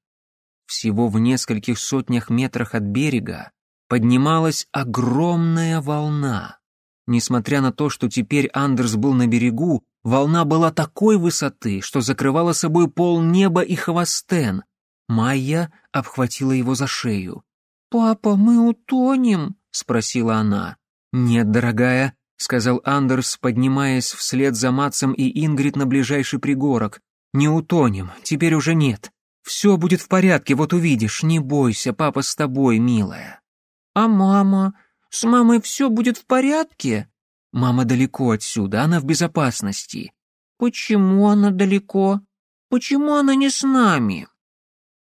Всего в нескольких сотнях метрах от берега поднималась огромная волна. Несмотря на то, что теперь Андерс был на берегу, волна была такой высоты, что закрывала собой пол неба и хвостен. Майя обхватила его за шею. «Папа, мы утонем?» — спросила она. «Нет, дорогая», — сказал Андерс, поднимаясь вслед за Матсом и Ингрид на ближайший пригорок. «Не утонем, теперь уже нет. Все будет в порядке, вот увидишь, не бойся, папа с тобой, милая». «А мама?» С мамой все будет в порядке? Мама далеко отсюда, она в безопасности. Почему она далеко? Почему она не с нами?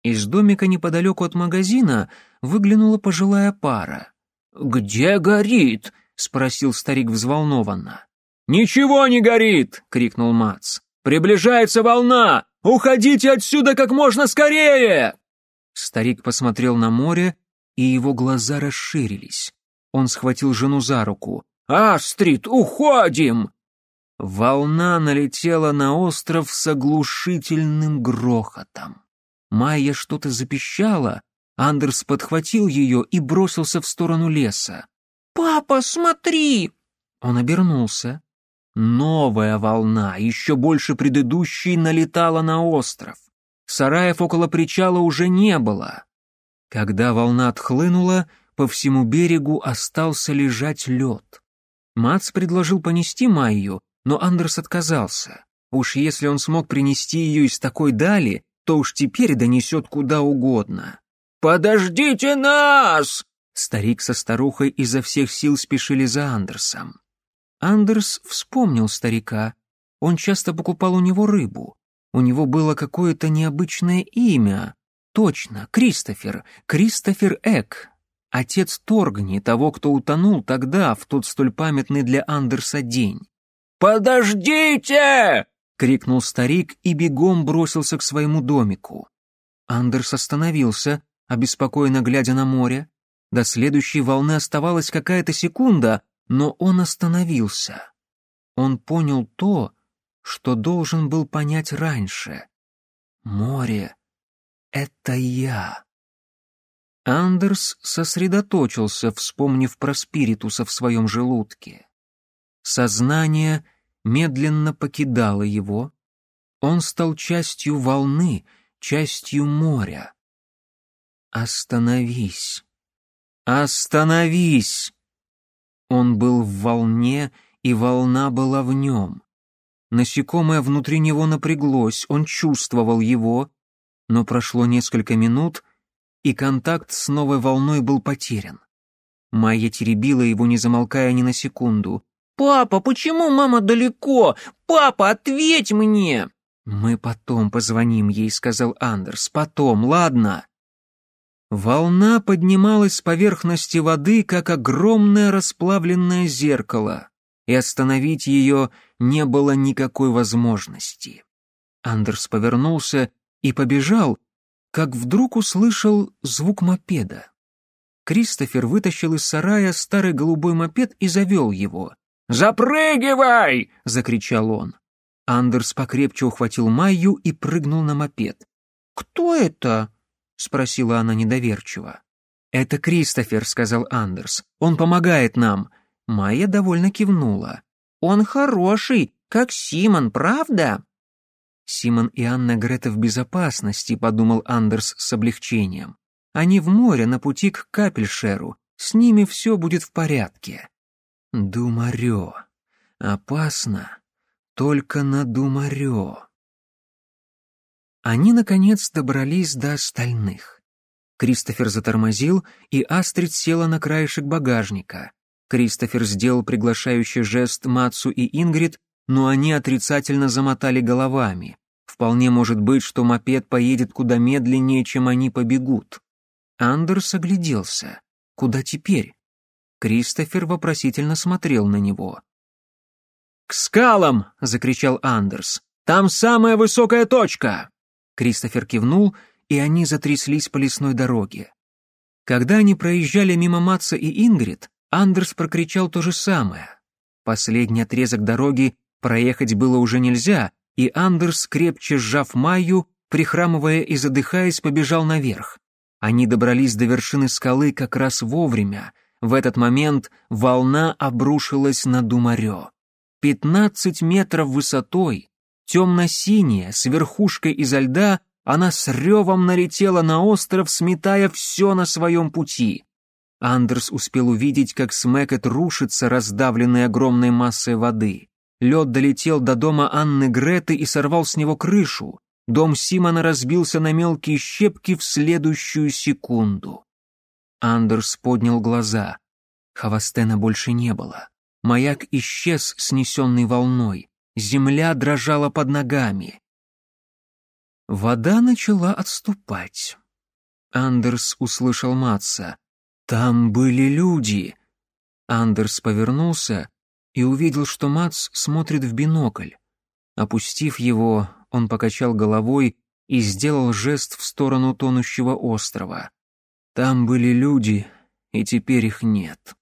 Из домика неподалеку от магазина выглянула пожилая пара. «Где горит?» — спросил старик взволнованно. «Ничего не горит!» — крикнул Мац. «Приближается волна! Уходите отсюда как можно скорее!» Старик посмотрел на море, и его глаза расширились. Он схватил жену за руку. «Астрид, уходим!» Волна налетела на остров с оглушительным грохотом. Майя что-то запищала, Андерс подхватил ее и бросился в сторону леса. «Папа, смотри!» Он обернулся. Новая волна, еще больше предыдущей, налетала на остров. Сараев около причала уже не было. Когда волна отхлынула, по всему берегу остался лежать лед. Мац предложил понести Майю, но Андерс отказался. Уж если он смог принести ее из такой дали, то уж теперь донесет куда угодно. «Подождите нас!» Старик со старухой изо всех сил спешили за Андерсом. Андерс вспомнил старика. Он часто покупал у него рыбу. У него было какое-то необычное имя. Точно, Кристофер, Кристофер Эк, Отец Торгни, того, а кто утонул тогда, в тот столь памятный для Андерса день. «Подождите!» — крикнул старик и бегом бросился к своему домику. Андерс остановился, обеспокоенно глядя на море. До следующей волны оставалась какая-то секунда, но он остановился. Он понял то, что должен был понять раньше. «Море — это я». Андерс сосредоточился, вспомнив про спиритуса в своем желудке. Сознание медленно покидало его. Он стал частью волны, частью моря. «Остановись! Остановись!» Он был в волне, и волна была в нем. Насекомое внутри него напряглось, он чувствовал его, но прошло несколько минут, и контакт с новой волной был потерян. Майя теребила его, не замолкая ни на секунду. «Папа, почему мама далеко? Папа, ответь мне!» «Мы потом позвоним ей», — сказал Андерс. «Потом, ладно?» Волна поднималась с поверхности воды, как огромное расплавленное зеркало, и остановить ее не было никакой возможности. Андерс повернулся и побежал, как вдруг услышал звук мопеда. Кристофер вытащил из сарая старый голубой мопед и завел его. «Запрыгивай!» — закричал он. Андерс покрепче ухватил Майю и прыгнул на мопед. «Кто это?» — спросила она недоверчиво. «Это Кристофер», — сказал Андерс. «Он помогает нам». Майя довольно кивнула. «Он хороший, как Симон, правда?» Симон и Анна Грета в безопасности, подумал Андерс с облегчением. Они в море на пути к Капельшеру. С ними все будет в порядке. Думарё. Опасно. Только на Думарё. Они, наконец, добрались до остальных. Кристофер затормозил, и Астрид села на краешек багажника. Кристофер сделал приглашающий жест Мацу и Ингрид, но они отрицательно замотали головами. Вполне может быть, что мопед поедет куда медленнее, чем они побегут. Андерс огляделся. Куда теперь? Кристофер вопросительно смотрел на него. «К скалам!» — закричал Андерс. «Там самая высокая точка!» Кристофер кивнул, и они затряслись по лесной дороге. Когда они проезжали мимо Матса и Ингрид, Андерс прокричал то же самое. Последний отрезок дороги Проехать было уже нельзя, и Андерс, крепче сжав Майю, прихрамывая и задыхаясь, побежал наверх. Они добрались до вершины скалы как раз вовремя. В этот момент волна обрушилась на Думарё. Пятнадцать метров высотой, темно-синяя, с верхушкой изо льда, она с ревом налетела на остров, сметая все на своем пути. Андерс успел увидеть, как Смекет рушится, раздавленный огромной массой воды. Лед долетел до дома Анны Греты и сорвал с него крышу. Дом Симона разбился на мелкие щепки в следующую секунду. Андерс поднял глаза. Хавастена больше не было. Маяк исчез, снесенный волной. Земля дрожала под ногами. Вода начала отступать. Андерс услышал Матса. «Там были люди!» Андерс повернулся и увидел, что Мац смотрит в бинокль. Опустив его, он покачал головой и сделал жест в сторону тонущего острова. Там были люди, и теперь их нет.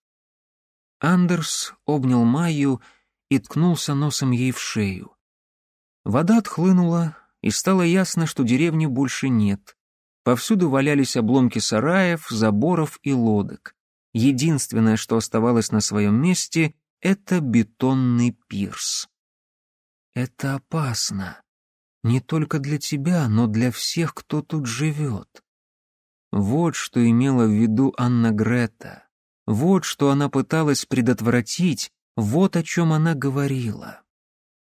Андерс обнял Майю и ткнулся носом ей в шею. Вода отхлынула, и стало ясно, что деревни больше нет. Повсюду валялись обломки сараев, заборов и лодок. Единственное, что оставалось на своем месте это бетонный пирс. Это опасно. Не только для тебя, но для всех, кто тут живет. Вот что имела в виду Анна Грета. Вот что она пыталась предотвратить, вот о чем она говорила.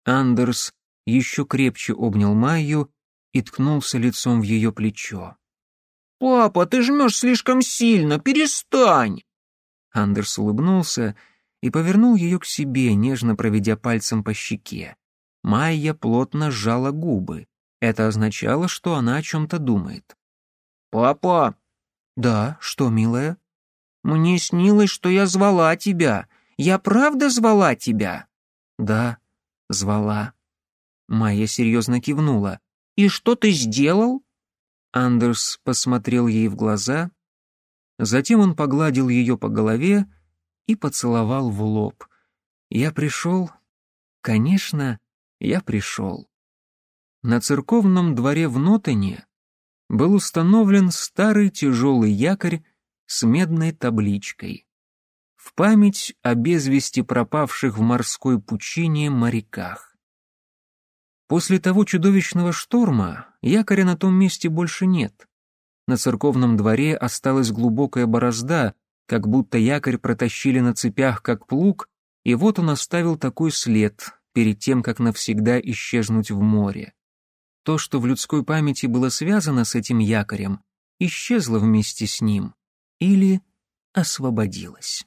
Андерс еще крепче обнял Майю и ткнулся лицом в ее плечо. «Папа, ты жмешь слишком сильно, перестань!» Андерс улыбнулся и повернул ее к себе, нежно проведя пальцем по щеке. Майя плотно сжала губы. Это означало, что она о чем-то думает. «Папа!» «Да, что, милая?» «Мне снилось, что я звала тебя. Я правда звала тебя?» «Да, звала». Майя серьезно кивнула. «И что ты сделал?» Андерс посмотрел ей в глаза. Затем он погладил ее по голове и поцеловал в лоб. «Я пришел?» «Конечно, я пришел». На церковном дворе в Нотоне был установлен старый тяжелый якорь с медной табличкой. В память о безвести пропавших в морской пучине моряках. После того чудовищного шторма якоря на том месте больше нет. На церковном дворе осталась глубокая борозда, как будто якорь протащили на цепях, как плуг, и вот он оставил такой след перед тем, как навсегда исчезнуть в море. То, что в людской памяти было связано с этим якорем, исчезло вместе с ним или освободилось.